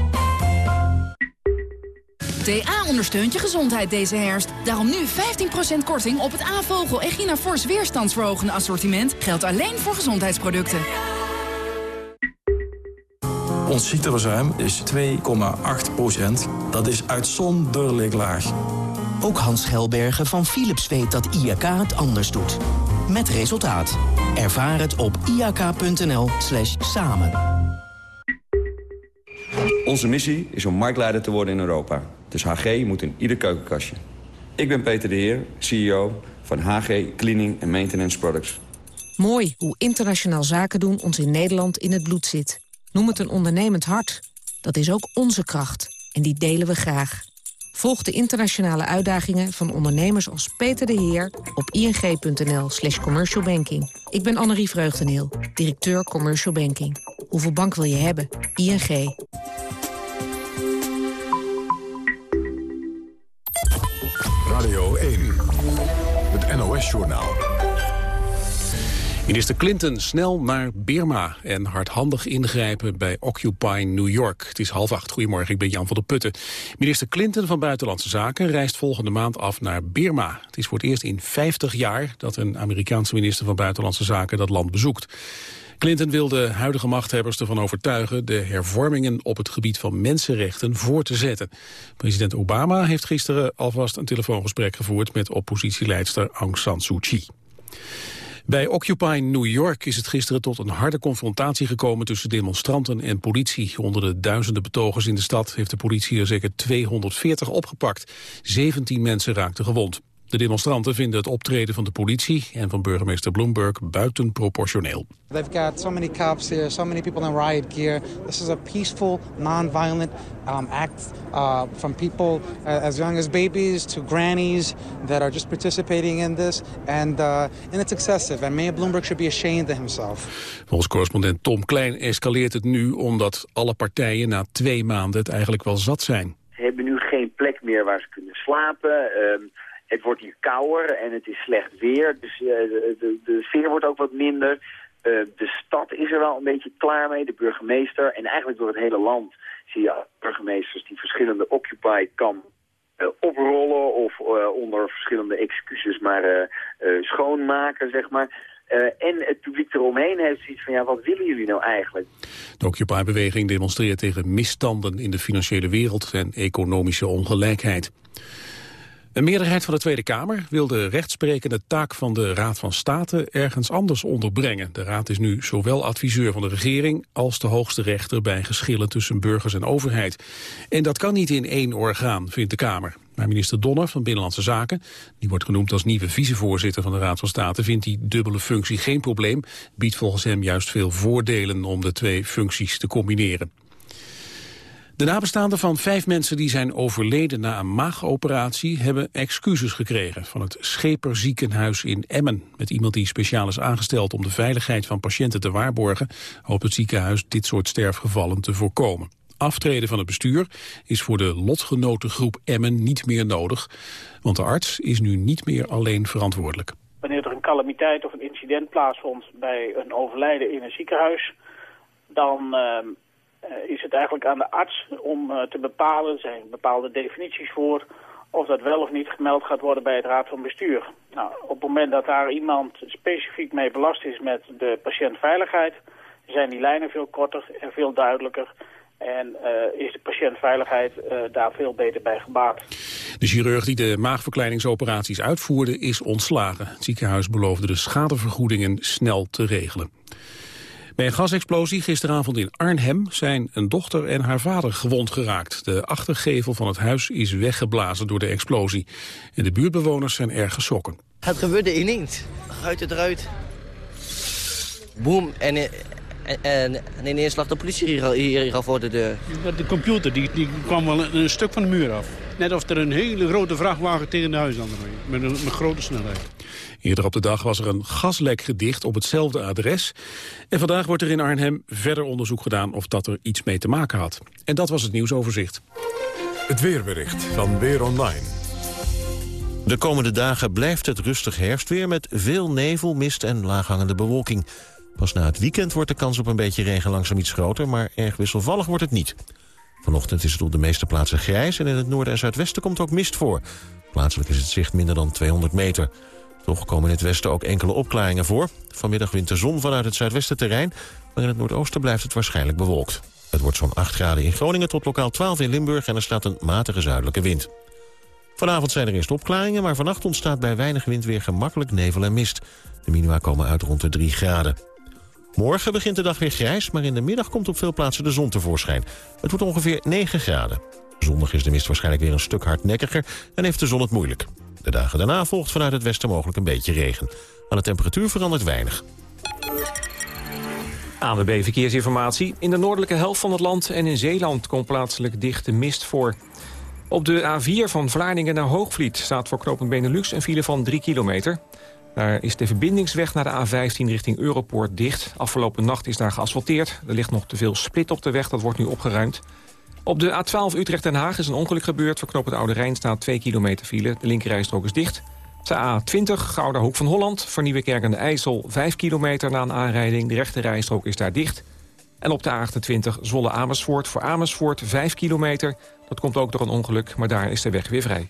TA ondersteunt je gezondheid deze herfst. Daarom nu 15% korting op het A-vogel Echina Force weerstandsverhogende assortiment. Geldt alleen voor gezondheidsproducten. Ons ziekteverzuim is 2,8% Dat is uitzonderlijk laag. Ook Hans Gelbergen van Philips weet dat IAK het anders doet. Met resultaat. Ervaar het op iak.nl slash samen. Onze missie is om marktleider te worden in Europa. Dus HG moet in ieder keukenkastje. Ik ben Peter de Heer, CEO van HG Cleaning Maintenance Products. Mooi hoe internationaal zaken doen ons in Nederland in het bloed zit. Noem het een ondernemend hart. Dat is ook onze kracht. En die delen we graag. Volg de internationale uitdagingen van ondernemers als Peter de Heer op ing.nl slash commercialbanking. Ik ben Annerie Vreugdeneel, directeur Commercial Banking. Hoeveel bank wil je hebben? ING. Radio 1, het NOS-journaal. Minister Clinton snel naar Birma en hardhandig ingrijpen bij Occupy New York. Het is half acht. Goedemorgen, ik ben Jan van der Putten. Minister Clinton van Buitenlandse Zaken reist volgende maand af naar Birma. Het is voor het eerst in 50 jaar dat een Amerikaanse minister van Buitenlandse Zaken dat land bezoekt. Clinton wil de huidige machthebbers ervan overtuigen de hervormingen op het gebied van mensenrechten voor te zetten. President Obama heeft gisteren alvast een telefoongesprek gevoerd met oppositieleidster Aung San Suu Kyi. Bij Occupy New York is het gisteren tot een harde confrontatie gekomen tussen demonstranten en politie. Onder de duizenden betogers in de stad heeft de politie er zeker 240 opgepakt. 17 mensen raakten gewond. De demonstranten vinden het optreden van de politie en van burgemeester Bloomberg buitenproportioneel. They've got so many cops here, so many people in riot gear. This is a peaceful, non-violent um, act uh, from people uh, as young as babies to grannies that are just participating in this. And, uh, and it's excessive. And Mayor Bloomberg should be ashamed of himself. Volgens correspondent Tom Klein escaleert het nu omdat alle partijen na twee maanden het eigenlijk wel zat zijn. Ze hebben nu geen plek meer waar ze kunnen slapen. Um, het wordt hier kouder en het is slecht weer. Dus uh, de, de, de, sfeer wordt ook wat minder. Uh, de stad is er wel een beetje klaar mee, de burgemeester. En eigenlijk door het hele land zie je burgemeesters die verschillende Occupy-kampen uh, oprollen of onder verschillende excuses maar schoonmaken, zeg maar. en het publiek eromheen heeft zoiets van, ja, wat willen jullie nou eigenlijk? De Occupy-beweging demonstreert tegen misstanden in de financiële wereld en economische ongelijkheid. Een meerderheid van de Tweede Kamer wil de rechtsprekende taak van de Raad van State ergens anders onderbrengen. De Raad is nu zowel adviseur van de regering als de hoogste rechter bij geschillen tussen burgers en overheid. En dat kan niet in één orgaan, vindt de Kamer. Maar minister Donner van Binnenlandse Zaken, die wordt genoemd als nieuwe vicevoorzitter van de Raad van State, vindt die dubbele functie geen probleem, biedt volgens hem juist veel voordelen om de twee functies te combineren. De nabestaanden van vijf mensen die zijn overleden na een maagoperatie hebben excuses gekregen van het Scheperziekenhuis in Emmen. Met iemand die speciaal is aangesteld om de veiligheid van patiënten te waarborgen, hoopt het ziekenhuis dit soort sterfgevallen te voorkomen. Aftreden van het bestuur is voor de lotgenotengroep Emmen niet meer nodig, want de arts is nu niet meer alleen verantwoordelijk. Wanneer er een calamiteit of een incident plaatsvond bij een overlijden in een ziekenhuis, dan uh, eh, is het eigenlijk aan de arts om eh, te bepalen, er zijn bepaalde definities voor, of dat wel of niet gemeld gaat worden bij het raad van bestuur. Nou, op het moment dat daar iemand specifiek mee belast is met de patiëntveiligheid, zijn die lijnen veel korter en veel duidelijker. En uh, is de patiëntveiligheid daar veel beter bij gebaat. De chirurg die de maagverkleiningsoperaties uitvoerde is ontslagen. Het ziekenhuis beloofde de schadevergoedingen snel te regelen. Bij een gasexplosie gisteravond in Arnhem zijn een dochter en haar vader gewond geraakt. De achtergevel van het huis is weggeblazen door de explosie. En de buurtbewoners zijn erg geschrokken. Het gebeurde ineens. Uit eruit. Boom. En, en, en, en ineens lag de politie hier, hier, hier al voor de deur. De computer die, die kwam wel een, een stuk van de muur af. Net of er een hele grote vrachtwagen tegen de huis aan. Met een met grote snelheid. Eerder op de dag was er een gaslek gedicht op hetzelfde adres. En vandaag wordt er in Arnhem verder onderzoek gedaan of dat er iets mee te maken had. En dat was het nieuwsoverzicht. Het weerbericht van Weer Online. De komende dagen blijft het rustig herfstweer met veel nevel, mist en laaghangende bewolking. Pas na het weekend wordt de kans op een beetje regen langzaam iets groter, maar erg wisselvallig wordt het niet. Vanochtend is het op de meeste plaatsen grijs en in het noorden en zuidwesten komt ook mist voor. Plaatselijk is het zicht minder dan 200 meter. Toch komen in het westen ook enkele opklaringen voor. Vanmiddag wint de zon vanuit het zuidwesten terrein, maar in het noordoosten blijft het waarschijnlijk bewolkt. Het wordt zo'n 8 graden in Groningen tot lokaal 12 in Limburg en er staat een matige zuidelijke wind. Vanavond zijn er eerst opklaringen, maar vannacht ontstaat bij weinig wind weer gemakkelijk nevel en mist. De minima komen uit rond de 3 graden. Morgen begint de dag weer grijs, maar in de middag komt op veel plaatsen de zon tevoorschijn. Het wordt ongeveer 9 graden. Zondag is de mist waarschijnlijk weer een stuk hardnekkiger en heeft de zon het moeilijk. De dagen daarna volgt vanuit het westen mogelijk een beetje regen. Aan de temperatuur verandert weinig. ANWB Verkeersinformatie. In de noordelijke helft van het land en in Zeeland komt plaatselijk dichte mist voor. Op de A4 van Vlaardingen naar Hoogvliet staat voor knooppunt Benelux een file van 3 kilometer. Daar is de verbindingsweg naar de A15 richting Europoort dicht. Afgelopen nacht is daar geasfalteerd. Er ligt nog te veel split op de weg, dat wordt nu opgeruimd. Op de A12 Utrecht-Den Haag is een ongeluk gebeurd. Voor knooppunt Oude Rijn staat 2 kilometer file. De linkerrijstrook is dicht. De A20 Gouda Hoek van Holland. Voor Nieuwekerk aan de IJssel 5 kilometer na een aanrijding. De rechterrijstrook is daar dicht. En op de A28 Zwolle-Amersfoort. Voor Amersfoort 5 kilometer. Dat komt ook door een ongeluk, maar daar is de weg weer vrij.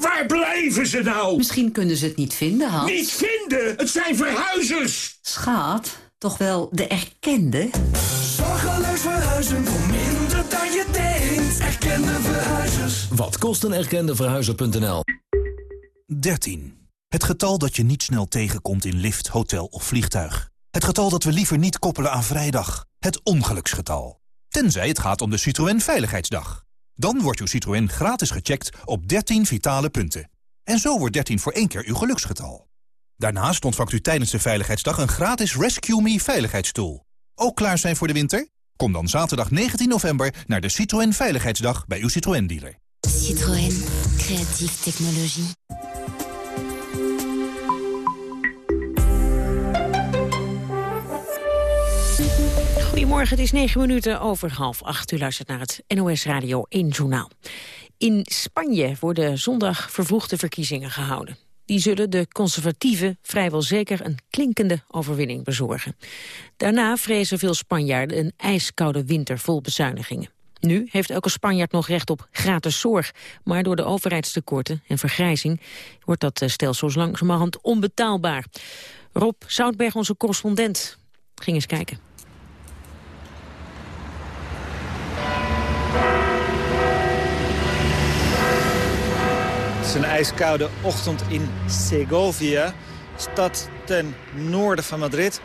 Waar blijven ze nou? Misschien kunnen ze het niet vinden, Hans. Niet vinden? Het zijn verhuizers! Schaat, toch wel de erkende? Zorgeloos verhuizen voor minder dan je denkt. Erkende verhuizers. Wat kost een erkende verhuizer.nl? 13. Het getal dat je niet snel tegenkomt in lift, hotel of vliegtuig. Het getal dat we liever niet koppelen aan vrijdag. Het ongeluksgetal. Tenzij het gaat om de Citroën Veiligheidsdag. Dan wordt uw Citroën gratis gecheckt op 13 vitale punten. En zo wordt 13 voor één keer uw geluksgetal. Daarnaast ontvangt u tijdens de Veiligheidsdag een gratis Rescue Me veiligheidsstoel. Ook klaar zijn voor de winter? Kom dan zaterdag 19 november naar de Citroën Veiligheidsdag bij uw Citroën dealer. Citroën. Creatieve technologie. Goedemorgen, het is negen minuten over half acht. U luistert naar het NOS Radio 1 Journaal. In Spanje worden zondag vervroegde verkiezingen gehouden. Die zullen de conservatieven vrijwel zeker een klinkende overwinning bezorgen. Daarna vrezen veel Spanjaarden een ijskoude winter vol bezuinigingen. Nu heeft elke Spanjaard nog recht op gratis zorg. Maar door de overheidstekorten en vergrijzing wordt dat stelsel zo langzamerhand onbetaalbaar. Rob Zoutberg, onze correspondent, ging eens kijken. Is een ijskoude ochtend in Segovia, stad ten noorden van Madrid.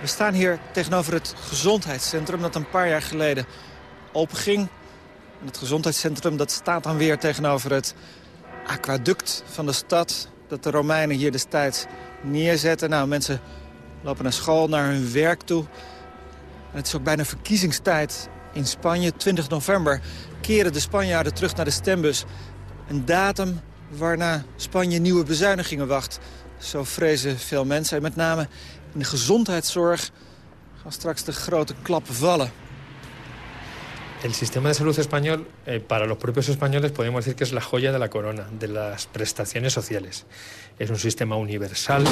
We staan hier tegenover het gezondheidscentrum dat een paar jaar geleden openging. En het gezondheidscentrum dat staat dan weer tegenover het aquaduct van de stad... dat de Romeinen hier destijds neerzetten. Nou, mensen lopen naar school, naar hun werk toe. Het is ook bijna verkiezingstijd in Spanje. 20 november keren de Spanjaarden terug naar de stembus. Een datum waarna Spanje nieuwe bezuinigingen wacht. Zo vrezen veel mensen. En met name in de gezondheidszorg gaan straks de grote klappen vallen. El sistema de salud español, eh, para los propios españoles, podemos decir que es la joya de la corona de las prestaciones sociales. Es un sistema universal,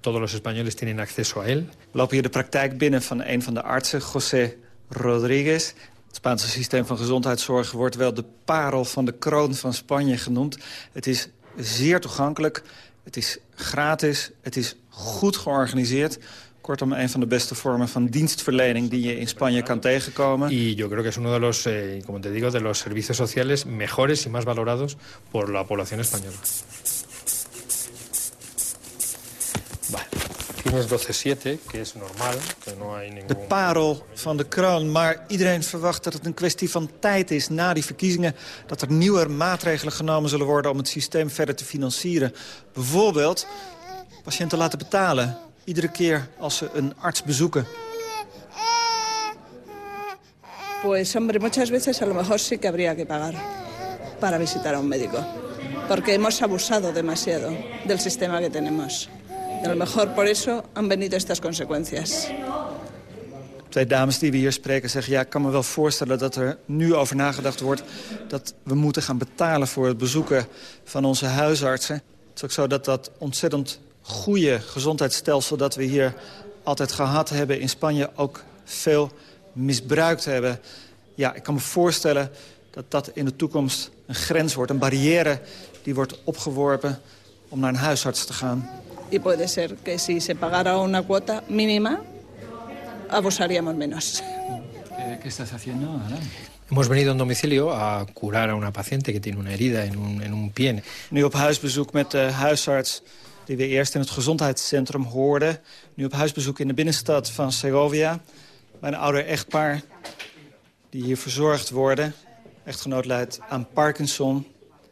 todos los españoles tienen acceso a él. We lopen hier de praktijk binnen van een van de artsen, José Rodriguez. Het Spaanse systeem van gezondheidszorg wordt wel de parel van de kroon van Spanje genoemd. Het is zeer toegankelijk, het is gratis, het is goed georganiseerd. Kortom, een van de beste vormen van dienstverlening die je in Spanje kan tegenkomen. Yo creo que es uno de eh, como te digo, de los sociales mejores y más valorados por la población española. Tienes 12-7, que es normal, que no hay De ningún... parel van de kroon, maar iedereen verwacht dat het een kwestie van tijd is na die verkiezingen... dat er nieuwe maatregelen genomen zullen worden om het systeem verder te financieren. Bijvoorbeeld patiënten laten betalen, iedere keer als ze een arts bezoeken. Pues hombre, muchas veces a lo mejor sí que habría que pagar para visitar a un médico. Porque hemos abusado demasiado del sistema que tenemos. Y a lo mejor por eso han venido estas consecuencias. Twee dames die we hier spreken zeggen... ja, ik kan me wel voorstellen dat er nu over nagedacht wordt... dat we moeten gaan betalen voor het bezoeken van onze huisartsen. Het is ook zo dat dat ontzettend goede gezondheidsstelsel... dat we hier altijd gehad hebben in Spanje ook veel misbruikt hebben. Ja, ik kan me voorstellen dat dat in de toekomst een grens wordt. Een barrière die wordt opgeworpen om naar een huisarts te gaan. Y puede ser que si se pagara una cuota mínima, abusaríamos menos. ¿Qué estás haciendo ahora? Hemos venido a un domicilio a curar a una paciente que tiene una herida en un, en un pie. Nu op huisbezoek met de huisarts die we eerst in het gezondheidscentrum hoorden. Nu op huisbezoek in de binnenstad van Segovia. Bij een ouder echtpaar die hier verzorgd worden. Echtgenoot leidt aan Parkinson.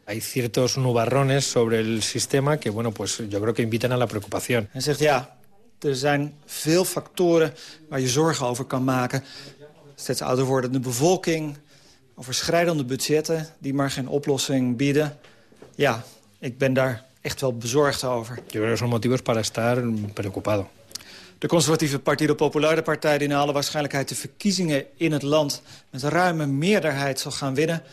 Hay ciertos nubarrones sobre el sistema que, bueno, pues yo creo que invitan a la preocupación. Hij zegt ja, er zijn veel factoren waar je zorgen over kan maken. Steeds ouder wordende bevolking, overschrijdende budgetten die maar geen oplossing bieden. Ja, ik ben daar echt wel bezorgd over. Yo creo que son motivos para estar preocupado. De conservatieve Partido Popular, de partij die naar alle waarschijnlijkheid de verkiezingen in het land met ruime meerderheid zal gaan winnen,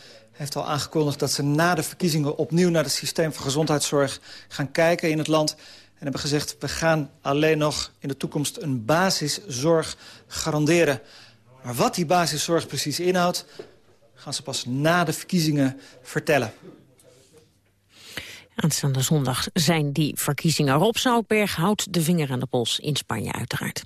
heeft al aangekondigd dat ze na de verkiezingen opnieuw naar het systeem van gezondheidszorg gaan kijken in het land. En hebben gezegd, we gaan alleen nog in de toekomst een basiszorg garanderen. Maar wat die basiszorg precies inhoudt, gaan ze pas na de verkiezingen vertellen. Aanstaande zondag zijn die verkiezingen. Rob Zoutberg houdt de vinger aan de pols in Spanje uiteraard.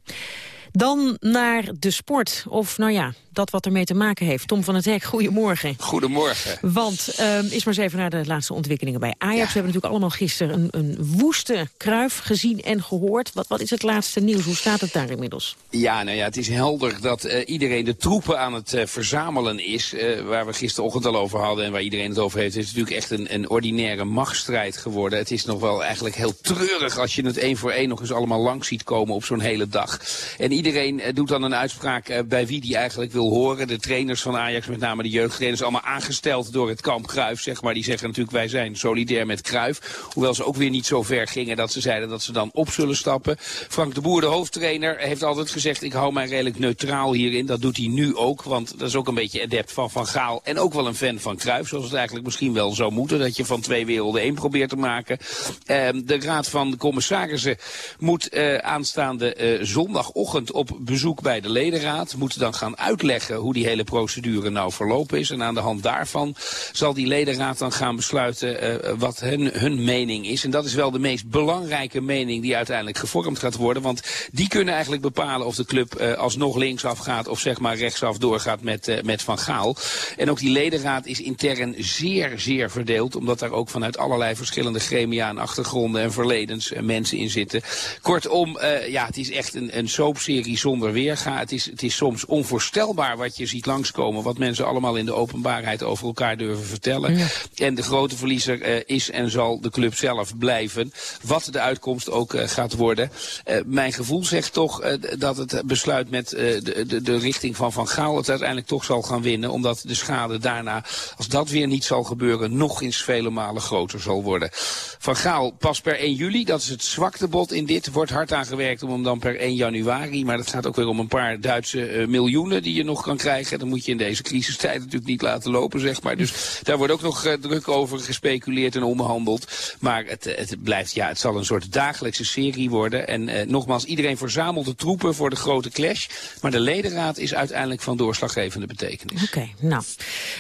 Dan naar de sport. Of nou ja, dat wat ermee te maken heeft. Tom van het Hek, goedemorgen. Goedemorgen. Want uh, is maar eens even naar de laatste ontwikkelingen bij Ajax. Ja. We hebben natuurlijk allemaal gisteren een, een woeste kruif gezien en gehoord. Wat, wat is het laatste nieuws? Hoe staat het daar inmiddels? Ja, nou ja, het is helder dat uh, iedereen de troepen aan het uh, verzamelen is. waar we gisterochtend al over hadden en waar iedereen het over heeft. Het is natuurlijk echt een, een ordinaire machtsstrijd geworden. Het is nog wel eigenlijk heel treurig als je het één voor één nog eens allemaal langs ziet komen op zo'n hele dag. En iedereen doet dan een uitspraak bij wie die eigenlijk wil horen. De trainers van Ajax, met name de jeugdtrainers, allemaal aangesteld door het kamp Kruif, zeg maar. Die zeggen natuurlijk wij zijn solidair met Kruif. Hoewel ze ook weer niet zo ver gingen dat ze zeiden dat ze dan op zullen stappen. Frank de Boer, de hoofdtrainer, heeft altijd gezegd ik hou mij redelijk neutraal hierin. Dat doet hij nu ook, want dat is ook een beetje adept van Van Gaal. En ook wel een fan van Kruif, zoals het eigenlijk misschien wel zou moeten. Dat je van twee werelden één probeert te maken. Uh, de raad van de commissarissen moet uh, aanstaande uh, zondagochtend op bezoek bij de ledenraad. Moet dan gaan uitleggen hoe die hele procedure nou verlopen is. En aan de hand daarvan zal die ledenraad dan gaan besluiten uh, wat hun, hun mening is. En dat is wel de meest belangrijke mening die uiteindelijk gevormd gaat worden. Want die kunnen eigenlijk bepalen of de club uh, alsnog linksaf gaat of zeg maar rechtsaf doorgaat met, uh, met Van Gaal. En ook die ledenraad is intern zeer, zeer verdeeld. Omdat daar ook vanuit allerlei verschillende gremia en achtergronden en verledens mensen in zitten. Kortom, ja, het is echt een, een soapserie zonder weerga. Het is, het is soms onvoorstelbaar wat je ziet langskomen. Wat mensen allemaal in de openbaarheid over elkaar durven vertellen. En de grote verliezer eh, is en zal de club zelf blijven. Wat de uitkomst ook eh, gaat worden. Eh, mijn gevoel zegt toch dat het besluit met de, de, de richting van Van Gaal het uiteindelijk toch zal gaan winnen. Omdat de schade daarna, als dat weer niet zal gebeuren, nog eens vele malen groter zal worden. Van Gaal pas per 1 juli, dat is het zwaktebod in dit. Wordt hard aangewerkt om hem dan per 1 januari. Maar dat gaat ook weer om een paar Duitse miljoenen die je nog kan krijgen. Dan moet je in deze crisistijd natuurlijk niet laten lopen, zeg maar. Dus daar wordt ook nog uh, druk over gespeculeerd en onderhandeld. Maar het, het blijft, ja, het zal een soort dagelijkse serie worden. En uh, nogmaals, iedereen verzamelt de troepen voor de grote clash. Maar de ledenraad is uiteindelijk van doorslaggevende betekenis. Oké, okay, nou.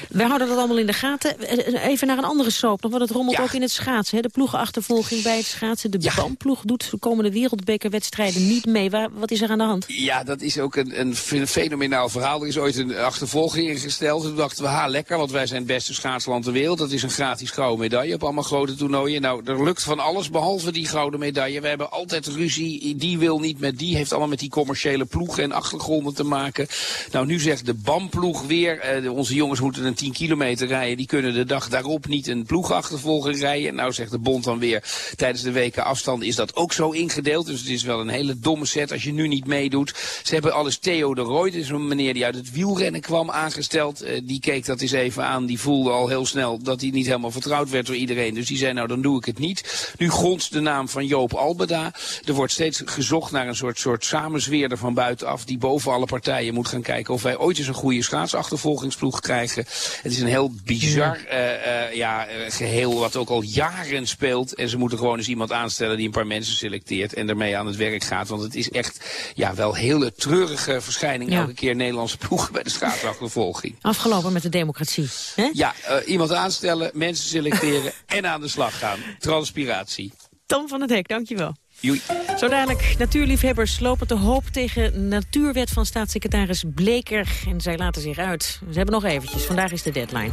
Wij houden dat allemaal in de gaten. Even naar een andere soap nog, want het rommelt ja. ook in het schaatsen. Hè? De ploegenachtervolging bij het schaatsen. De ja. bandploeg doet de komende wereldbekerwedstrijden niet mee. Waar, wat is er aan de hand? Ja, dat is ook een, een fenomenaal verhaal. Is ooit een achtervolging ingesteld. Toen dachten we, ha, lekker, want wij zijn het beste schaatsland ter wereld. Dat is een gratis gouden medaille op allemaal grote toernooien. Nou, er lukt van alles behalve die gouden medaille. We hebben altijd ruzie. Die wil niet met die. Heeft allemaal met die commerciële ploegen en achtergronden te maken. Nou, nu zegt de BAM-ploeg weer... Eh, onze jongens moeten een 10 kilometer rijden. Die kunnen de dag daarop niet een ploegachtervolging rijden. Nou zegt de bond dan weer... tijdens de weken afstand is dat ook zo ingedeeld. Dus het is wel een hele domme set als je nu niet meedoet. Ze hebben alles Theo de Roy, dat is een meneer die uit het wielrennen kwam, aangesteld. Uh, die keek dat eens even aan. Die voelde al heel snel dat hij niet helemaal vertrouwd werd door iedereen. Dus die zei, nou dan doe ik het niet. Nu gronst de naam van Joop Albeda. Er wordt steeds gezocht naar een soort, soort samenzweerder van buitenaf... die boven alle partijen moet gaan kijken of wij ooit eens een goede schaatsachtervolgingsploeg krijgen. Het is een heel bizar uh, uh, ja, geheel wat ook al jaren speelt. En ze moeten gewoon eens iemand aanstellen die een paar mensen selecteert... en ermee aan het werk gaat. Want het is echt ja, wel hele treurige verschijning... Ja. elke keer Nederlandse ploegen bij de schaatsachtervolging. Afgelopen met de democratie. Hè? Ja, uh, iemand aanstellen, mensen selecteren [laughs] en aan de slag gaan. Transpiratie. Tom van het Hek, dankjewel. Joei. Zo dadelijk, natuurliefhebbers lopen te hoop tegen natuurwet van staatssecretaris Bleker. En zij laten zich uit. Ze hebben nog eventjes, vandaag is de deadline.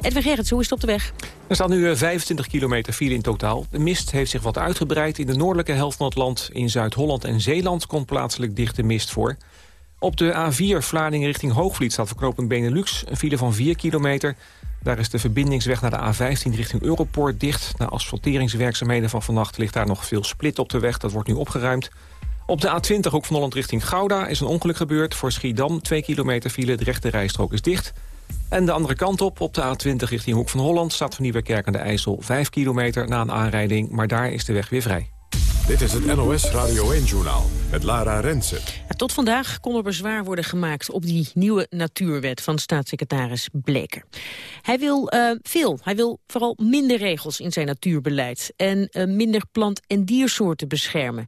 Edwin Gerrits, hoe is het op de weg? Er staat nu 25 kilometer file in totaal. De mist heeft zich wat uitgebreid. In de noordelijke helft van het land, in Zuid-Holland en Zeeland... komt plaatselijk dichte mist voor. Op de A4 Vlaardingen richting Hoogvliet staat verknopend Benelux... een file van 4 kilometer... Daar is de verbindingsweg naar de A15 richting Europoort dicht. Na asfalteringswerkzaamheden van vannacht ligt daar nog veel split op de weg. Dat wordt nu opgeruimd. Op de A20 ook van Holland richting Gouda is een ongeluk gebeurd. Voor Schiedam 2 kilometer file, de rechte rijstrook is dicht. En de andere kant op, op de A20 richting Hoek van Holland... staat van Nieuwerkerk aan de IJssel 5 kilometer na een aanrijding... maar daar is de weg weer vrij. Dit is het NOS Radio 1-journaal met Lara Rensen. Ja, tot vandaag kon er bezwaar worden gemaakt op die nieuwe natuurwet van staatssecretaris Bleker. Hij wil uh, veel. Hij wil vooral minder regels in zijn natuurbeleid en uh, minder plant- en diersoorten beschermen.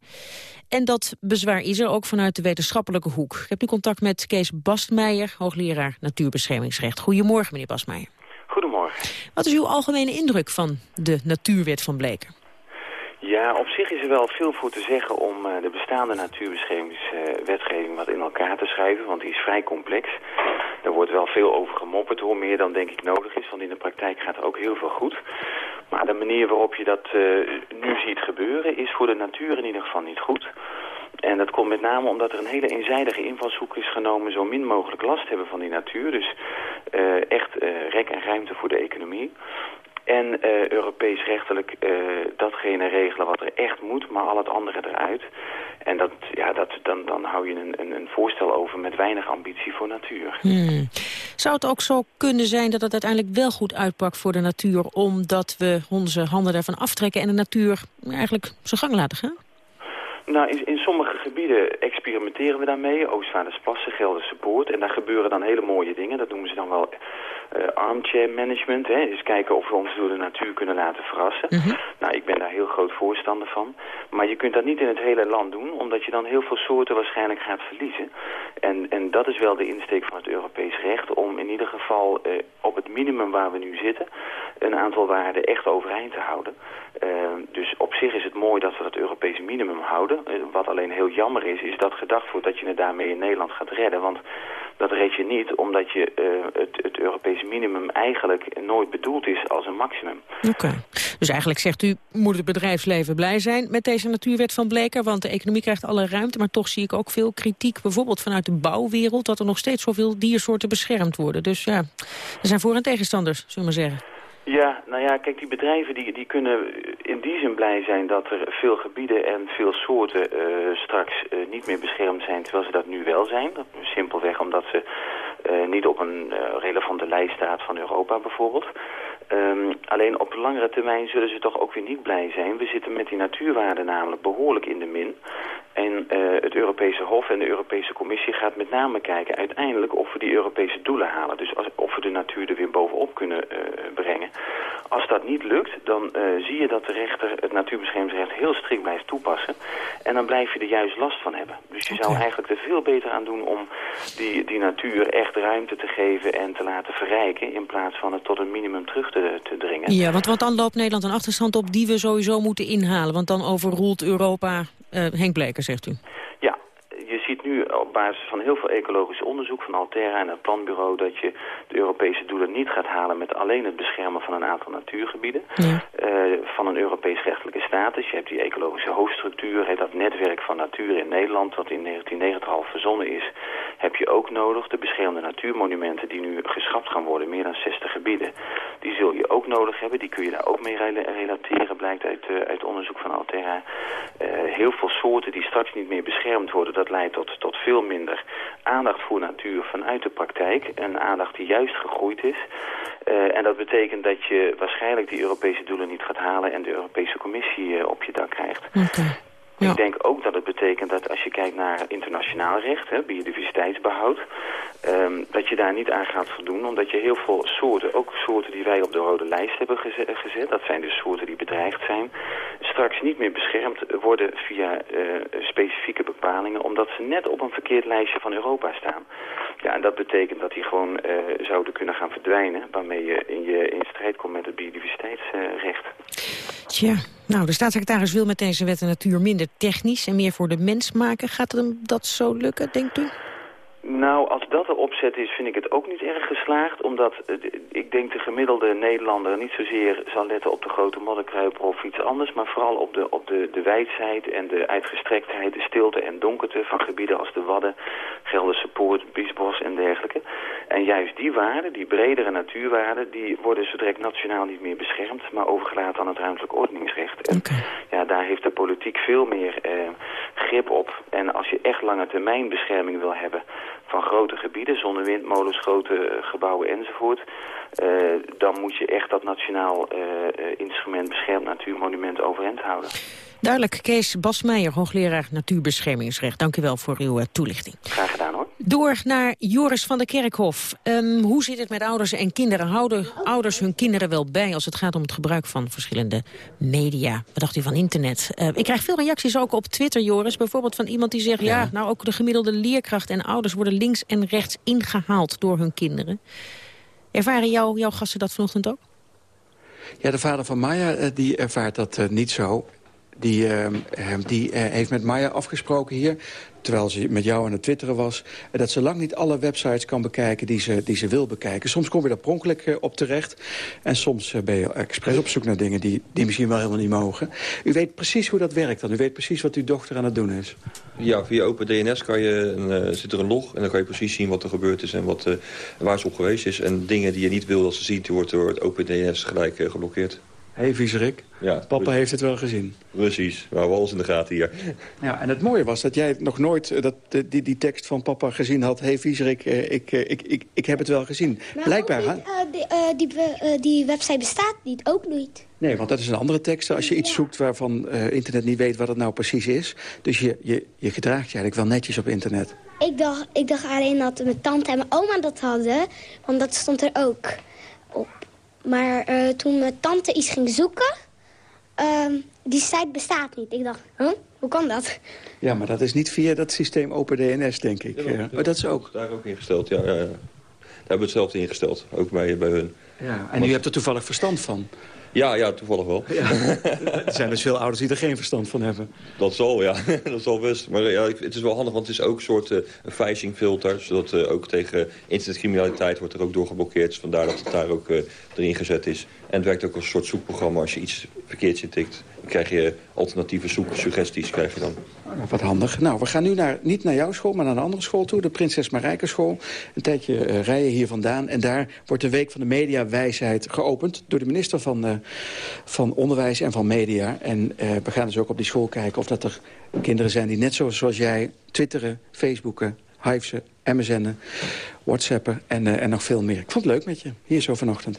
En dat bezwaar is er ook vanuit de wetenschappelijke hoek. Ik heb nu contact met Kees Bastmeijer, hoogleraar natuurbeschermingsrecht. Goedemorgen, meneer Bastmeijer. Goedemorgen. Wat is uw algemene indruk van de natuurwet van Bleker? Ja, op zich is er wel veel voor te zeggen om uh, de bestaande natuurbeschermingswetgeving uh, wat in elkaar te schrijven, want die is vrij complex. Er wordt wel veel over gemopperd, hoe meer dan denk ik nodig is, want in de praktijk gaat er ook heel veel goed. Maar de manier waarop je dat uh, nu ziet gebeuren is voor de natuur in ieder geval niet goed. En dat komt met name omdat er een hele eenzijdige invalshoek is genomen... zo min mogelijk last hebben van die natuur. Dus echt rek en ruimte voor de economie. En uh, Europees rechtelijk uh, datgene regelen wat er echt moet, maar al het andere eruit. En dat, ja, dat, dan, dan hou je een, een, een voorstel over met weinig ambitie voor natuur. Hmm. Zou het ook zo kunnen zijn dat het uiteindelijk wel goed uitpakt voor de natuur... omdat we onze handen daarvan aftrekken en de natuur eigenlijk zijn gang laten gaan? Nou, in, in sommige gebieden experimenteren we daarmee. Oostvaardersplassen, Gelderse Poort. En daar gebeuren dan hele mooie dingen. Dat noemen ze dan wel uh, armchair management. Hè? Dus kijken of we ons door de natuur kunnen laten verrassen. Mm -hmm. Nou, ik ben daar heel groot voorstander van. Maar je kunt dat niet in het hele land doen, omdat je dan heel veel soorten waarschijnlijk gaat verliezen. En, en dat is wel de insteek van het Europees recht, om in ieder geval uh, op het minimum waar we nu zitten, een aantal waarden echt overeind te houden. Uh, dus op zich is het mooi dat we dat Europese minimum houden. Wat alleen heel jammer is, is dat gedacht wordt dat je het daarmee in Nederland gaat redden. Want Dat red je niet omdat je, uh, het, het Europese minimum eigenlijk nooit bedoeld is als een maximum. Oké. Dus eigenlijk zegt u, moet het bedrijfsleven blij zijn met deze natuurwet van Bleker, want de economie krijgt alle ruimte, maar toch zie ik ook veel kritiek, bijvoorbeeld vanuit de bouwwereld, dat er nog steeds zoveel diersoorten beschermd worden. Dus ja, er zijn voor- en tegenstanders, zullen we maar zeggen. Ja, nou ja, kijk, die bedrijven die, die kunnen in die zin blij zijn dat er veel gebieden en veel soorten uh, straks uh, niet meer beschermd zijn, terwijl ze dat nu wel zijn. Dat, simpelweg omdat ze uh, niet op een relevante lijst staat van Europa bijvoorbeeld. Um, alleen op langere termijn zullen ze toch ook weer niet blij zijn. We zitten met die natuurwaarden namelijk behoorlijk in de min. En uh, het Europese Hof en de Europese Commissie gaat met name kijken uiteindelijk of we die Europese doelen halen. Dus als, of we de natuur er weer bovenop kunnen uh, brengen. Als dat niet lukt, dan uh, zie je dat de rechter het natuurbeschermingsrecht heel strikt blijft toepassen. En dan blijf je er juist last van hebben. Dus je okay. zou eigenlijk er veel beter aan doen om die, die natuur echt ruimte te geven en te laten verrijken. In plaats van het tot een minimum terug te, te dringen. Ja, want, want dan loopt Nederland een achterstand op die we sowieso moeten inhalen. Want dan overroelt Europa Henk Bleker, zegt u. Ja, je ziet nu op basis van heel veel ecologisch onderzoek van Altera en het planbureau dat je de Europese doelen niet gaat halen met alleen het beschermen van een aantal natuurgebieden. Ja. Uh, van een Europees rechtelijke status. Je hebt die ecologische hoofdstructuur, dat netwerk van natuur in Nederland dat in 1990 al verzonnen is. Heb je ook nodig de beschermde natuurmonumenten die nu geschrapt gaan worden, meer dan 60 gebieden. Die zul je ook nodig hebben, die kun je daar ook mee relateren, blijkt uit, uh, uit onderzoek van Altera. Uh, heel veel soorten die straks niet meer beschermd worden, dat leidt tot, tot veel minder aandacht voor natuur vanuit de praktijk. Een aandacht die juist gegroeid is. Uh, en dat betekent dat je waarschijnlijk die Europese doelen niet gaat halen en de Europese Commissie op je dak krijgt. Ik denk ook dat het betekent dat als je kijkt naar internationaal recht, hè, biodiversiteitsbehoud, um, dat je daar niet aan gaat voldoen, omdat je heel veel soorten, ook soorten die wij op de rode lijst hebben gezet, dat zijn dus soorten die bedreigd zijn, straks niet meer beschermd worden via uh, specifieke bepalingen, omdat ze net op een verkeerd lijstje van Europa staan. Ja, en dat betekent dat die gewoon uh, zouden kunnen gaan verdwijnen, waarmee je in, je in strijd komt met het biodiversiteitsrecht. Tja, nou, de staatssecretaris wil met deze wet de natuur minder technisch en meer voor de mens maken. Gaat hem dat zo lukken, denkt u? Nou, als dat de opzet is, vind ik het ook niet erg geslaagd. Omdat uh, ik denk de gemiddelde Nederlander niet zozeer zal letten op de grote modderkruiper of iets anders. Maar vooral op de, op de, de wijdheid en de uitgestrektheid, de stilte en donkerte van gebieden als de Wadden, Gelderse Poort, Biesbos en dergelijke. En juist die waarden, die bredere natuurwaarden, die worden zo direct nationaal niet meer beschermd. Maar overgelaten aan het ruimtelijk ordeningsrecht. En okay. ja, daar heeft de politiek veel meer uh, grip op. En als je echt lange termijn bescherming wil hebben van grote gebieden, zonnewindmolens, grote gebouwen enzovoort. Uh, dan moet je echt dat nationaal uh, instrument beschermd natuurmonument overeind houden. Duidelijk, Kees Basmeijer, hoogleraar natuurbeschermingsrecht. Dank u wel voor uw toelichting. Graag gedaan hoor. Door naar Joris van der Kerkhof. Um, hoe zit het met ouders en kinderen? Houden ouders hun kinderen wel bij als het gaat om het gebruik van verschillende media? Wat dacht u van internet? Uh, ik krijg veel reacties ook op Twitter, Joris. Bijvoorbeeld van iemand die zegt... Ja. ja, nou ook de gemiddelde leerkracht en ouders worden links en rechts ingehaald door hun kinderen. Ervaren jou, jouw gasten dat vanochtend ook? Ja, de vader van Maya die ervaart dat uh, niet zo. Die, uh, die uh, heeft met Maya afgesproken hier terwijl ze met jou aan het twitteren was... dat ze lang niet alle websites kan bekijken die ze, die ze wil bekijken. Soms kom je daar pronkelijk uh, op terecht. En soms uh, ben je expres op zoek naar dingen die, die misschien wel helemaal niet mogen. U weet precies hoe dat werkt dan. U weet precies wat uw dochter aan het doen is. Ja, via OpenDNS kan je, zit er een log en dan kan je precies zien wat er gebeurd is... en wat, waar ze op geweest is. En dingen die je niet wil dat ze ziet, die wordt door het OpenDNS gelijk geblokkeerd. Hé, hey, viezerik. Ja, Papa precies. heeft het wel gezien. Precies. We houden alles in de gaten hier. Ja, en het mooie was dat jij nog nooit dat, die, die tekst van papa gezien had. Hé, hey, viezerik, ik, ik, ik, ik heb het wel gezien. Maar Blijkbaar, niet, uh, die, uh, die, uh, die website bestaat niet, ook niet. Nee, want dat is een andere tekst. Als je iets zoekt waarvan internet niet weet wat het nou precies is. Dus je, je, je gedraagt je eigenlijk wel netjes op internet. Ik dacht, ik dacht alleen dat mijn tante en mijn oma dat hadden. Want dat stond er ook. Maar uh, toen mijn tante iets ging zoeken, uh, die site bestaat niet. Ik dacht, huh? hoe kan dat? Ja, maar dat is niet via dat systeem OpenDNS, denk ik. Ja, ja. Maar dat is ook... Daar ook ingesteld, ja. ja, ja. Daar hebben we hetzelfde ingesteld, ook bij, bij hun. Ja, en maar... u hebt er toevallig verstand van. Ja, ja, toevallig wel. [laughs] er zijn dus veel ouders die er geen verstand van hebben. Dat zal, ja. [laughs] dat zal best. Maar ja, het is wel handig, want het is ook een soort uh, phishing filter. Zodat uh, ook tegen internetcriminaliteit wordt er ook doorgeblokkeerd. Dus vandaar dat het daar ook uh, erin gezet is. En het werkt ook als een soort zoekprogramma. Als je iets verkeerds intikt, dan krijg je alternatieve zoeksuggesties. Krijg je dan. Oh, wat handig. Nou, we gaan nu naar, niet naar jouw school, maar naar een andere school toe. De Prinses Marijke School. Een tijdje uh, rijden hier vandaan. En daar wordt de Week van de Mediawijsheid geopend... door de minister van, uh, van Onderwijs en van Media. En uh, we gaan dus ook op die school kijken of dat er kinderen zijn... die net zoals jij twitteren, facebooken, hivesen, MSN'en, whatsappen en, en nog veel meer. Ik vond het leuk met je, hier zo vanochtend.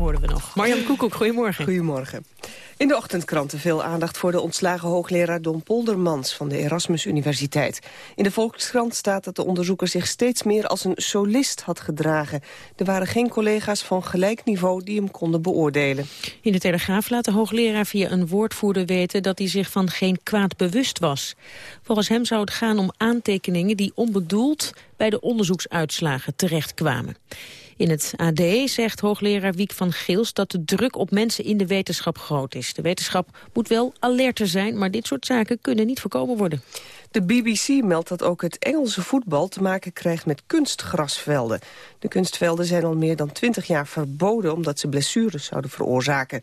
hoorden we nog. Marjan Koekoek, goedemorgen. Goedemorgen. In de ochtendkranten veel aandacht voor de ontslagen hoogleraar Don Poldermans van de Erasmus Universiteit. In de Volkskrant staat dat de onderzoeker zich steeds meer als een solist had gedragen. Er waren geen collega's van gelijk niveau die hem konden beoordelen. In de Telegraaf laat de hoogleraar via een woordvoerder weten dat hij zich van geen kwaad bewust was. Volgens hem zou het gaan om aantekeningen die onbedoeld bij de onderzoeksuitslagen terechtkwamen. In het AD zegt hoogleraar Wiek van Geels dat de druk op mensen in de wetenschap groot is. De wetenschap moet wel alerter zijn, maar dit soort zaken kunnen niet voorkomen worden. De BBC meldt dat ook het Engelse voetbal te maken krijgt met kunstgrasvelden. De kunstvelden zijn al meer dan twintig jaar verboden omdat ze blessures zouden veroorzaken.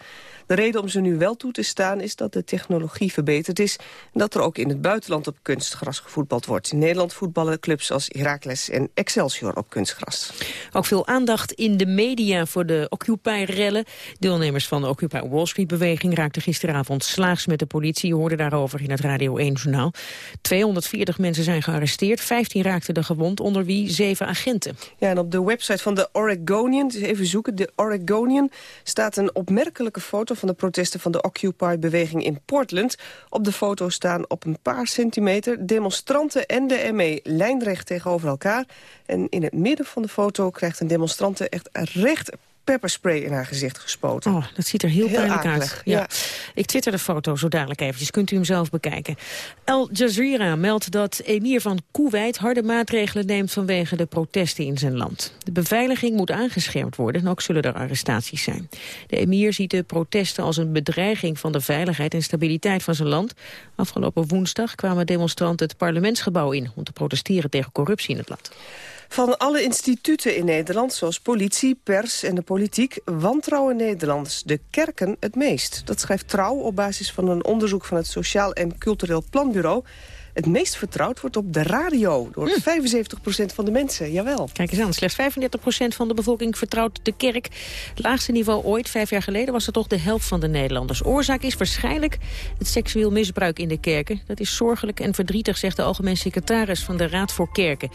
De reden om ze nu wel toe te staan is dat de technologie verbeterd is... en dat er ook in het buitenland op kunstgras gevoetbald wordt. In Nederland voetballen clubs als Heracles en Excelsior op kunstgras. Ook veel aandacht in de media voor de Occupy-rellen. Deelnemers van de Occupy Wall Street-beweging raakten gisteravond slaags met de politie. Je hoorde daarover in het Radio 1-journaal. 240 mensen zijn gearresteerd, 15 raakten er gewond, onder wie zeven agenten. Ja, en op de website van de Oregonian, even zoeken, de Oregonian, staat een opmerkelijke foto van de protesten van de Occupy-beweging in Portland. Op de foto staan op een paar centimeter demonstranten en de ME lijnrecht tegenover elkaar. En in het midden van de foto krijgt een demonstrante echt recht pepperspray in haar gezicht gespoten. Oh, dat ziet er heel, Heel pijnlijk akelig, uit. Ja. ja. Ik twitter de foto zo dadelijk eventjes. Kunt u hem zelf bekijken. Al Jazeera meldt dat emir van Kuwait harde maatregelen neemt vanwege de protesten in zijn land. De beveiliging moet aangeschermd worden en ook zullen er arrestaties zijn. De emir ziet de protesten als een bedreiging van de veiligheid en stabiliteit van zijn land. Afgelopen woensdag kwamen demonstranten het parlementsgebouw in om te protesteren tegen corruptie in het land. Van alle instituten in Nederland, zoals politie, pers en de politiek... wantrouwen Nederlanders de kerken het meest. Dat schrijft Trouw op basis van een onderzoek van het Sociaal en Cultureel Planbureau. Het meest vertrouwd wordt op de radio, door 75% van de mensen, jawel. Kijk eens aan, slechts 35% van de bevolking vertrouwt de kerk. Het laagste niveau ooit, vijf jaar geleden, was het toch de helft van de Nederlanders. Oorzaak is waarschijnlijk het seksueel misbruik in de kerken. Dat is zorgelijk en verdrietig, zegt de algemeen secretaris van de Raad voor Kerken.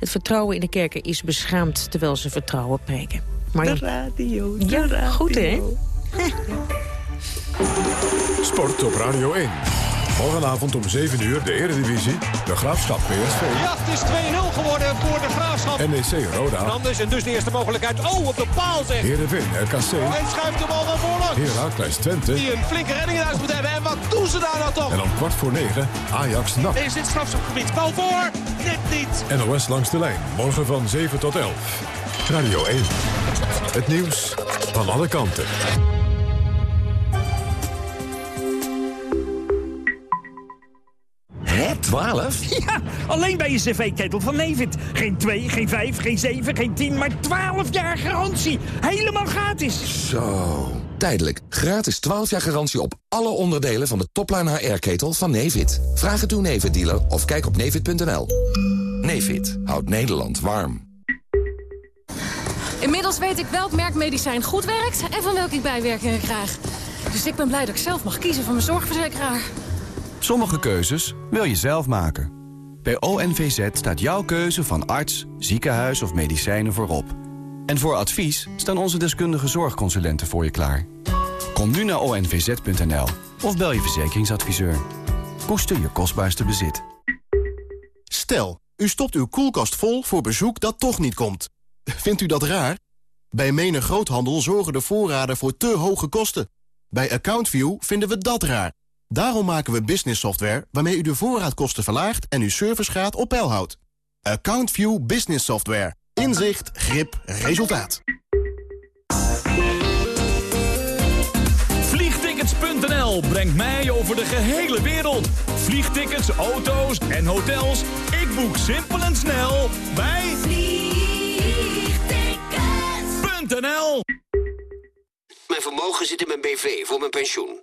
Het vertrouwen in de kerken is beschaamd, terwijl ze vertrouwen preken. Maar De radio, de ja, radio. goed hè? [laughs] Sport op Radio 1. Morgenavond om 7 uur de Eredivisie. De Graafschap PSV. Ja, het is 2-0 geworden voor de Graafschap. NEC Roda. Anders en dus de eerste mogelijkheid. Oh, op de paal zeg. Heerenveen RKC. En schuift de bal naar voren. Heracles Twente. Die een flinke redding in huis moet hebben. En wat doen ze daar nou toch? En om kwart voor negen Ajax NAC. Is dit strafschopgebied? Bal voor. Net niet. NOS langs de lijn. Morgen van 7 tot 11. Radio 1. Het nieuws van alle kanten. Hè, 12? [laughs] Ja, alleen bij je cv-ketel van Nevid. Geen 2, geen 5, geen 7, geen 10, maar 12 jaar garantie. Helemaal gratis. Zo. Tijdelijk gratis 12 jaar garantie op alle onderdelen van de topline HR-ketel van Nevid. Vraag het uw Nevid-dealer of kijk op nevid.nl. Nevid houdt Nederland warm. Inmiddels weet ik welk merk medicijn goed werkt en van welke ik bijwerkingen krijg. Dus ik ben blij dat ik zelf mag kiezen voor mijn zorgverzekeraar. Sommige keuzes wil je zelf maken. Bij ONVZ staat jouw keuze van arts, ziekenhuis of medicijnen voorop. En voor advies staan onze deskundige zorgconsulenten voor je klaar. Kom nu naar onvz.nl of bel je verzekeringsadviseur. Koester je kostbaarste bezit. Stel, u stopt uw koelkast vol voor bezoek dat toch niet komt. Vindt u dat raar? Bij menig groothandel zorgen de voorraden voor te hoge kosten. Bij AccountView vinden we dat raar. Daarom maken we business software waarmee u de voorraadkosten verlaagt en uw servicegraad op peil houdt. AccountView Business Software. Inzicht, grip, resultaat. Vliegtickets.nl brengt mij over de gehele wereld. Vliegtickets, auto's en hotels. Ik boek simpel en snel bij Vliegtickets.nl Mijn vermogen zit in mijn BV voor mijn pensioen.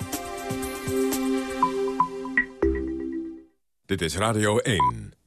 Dit is Radio 1.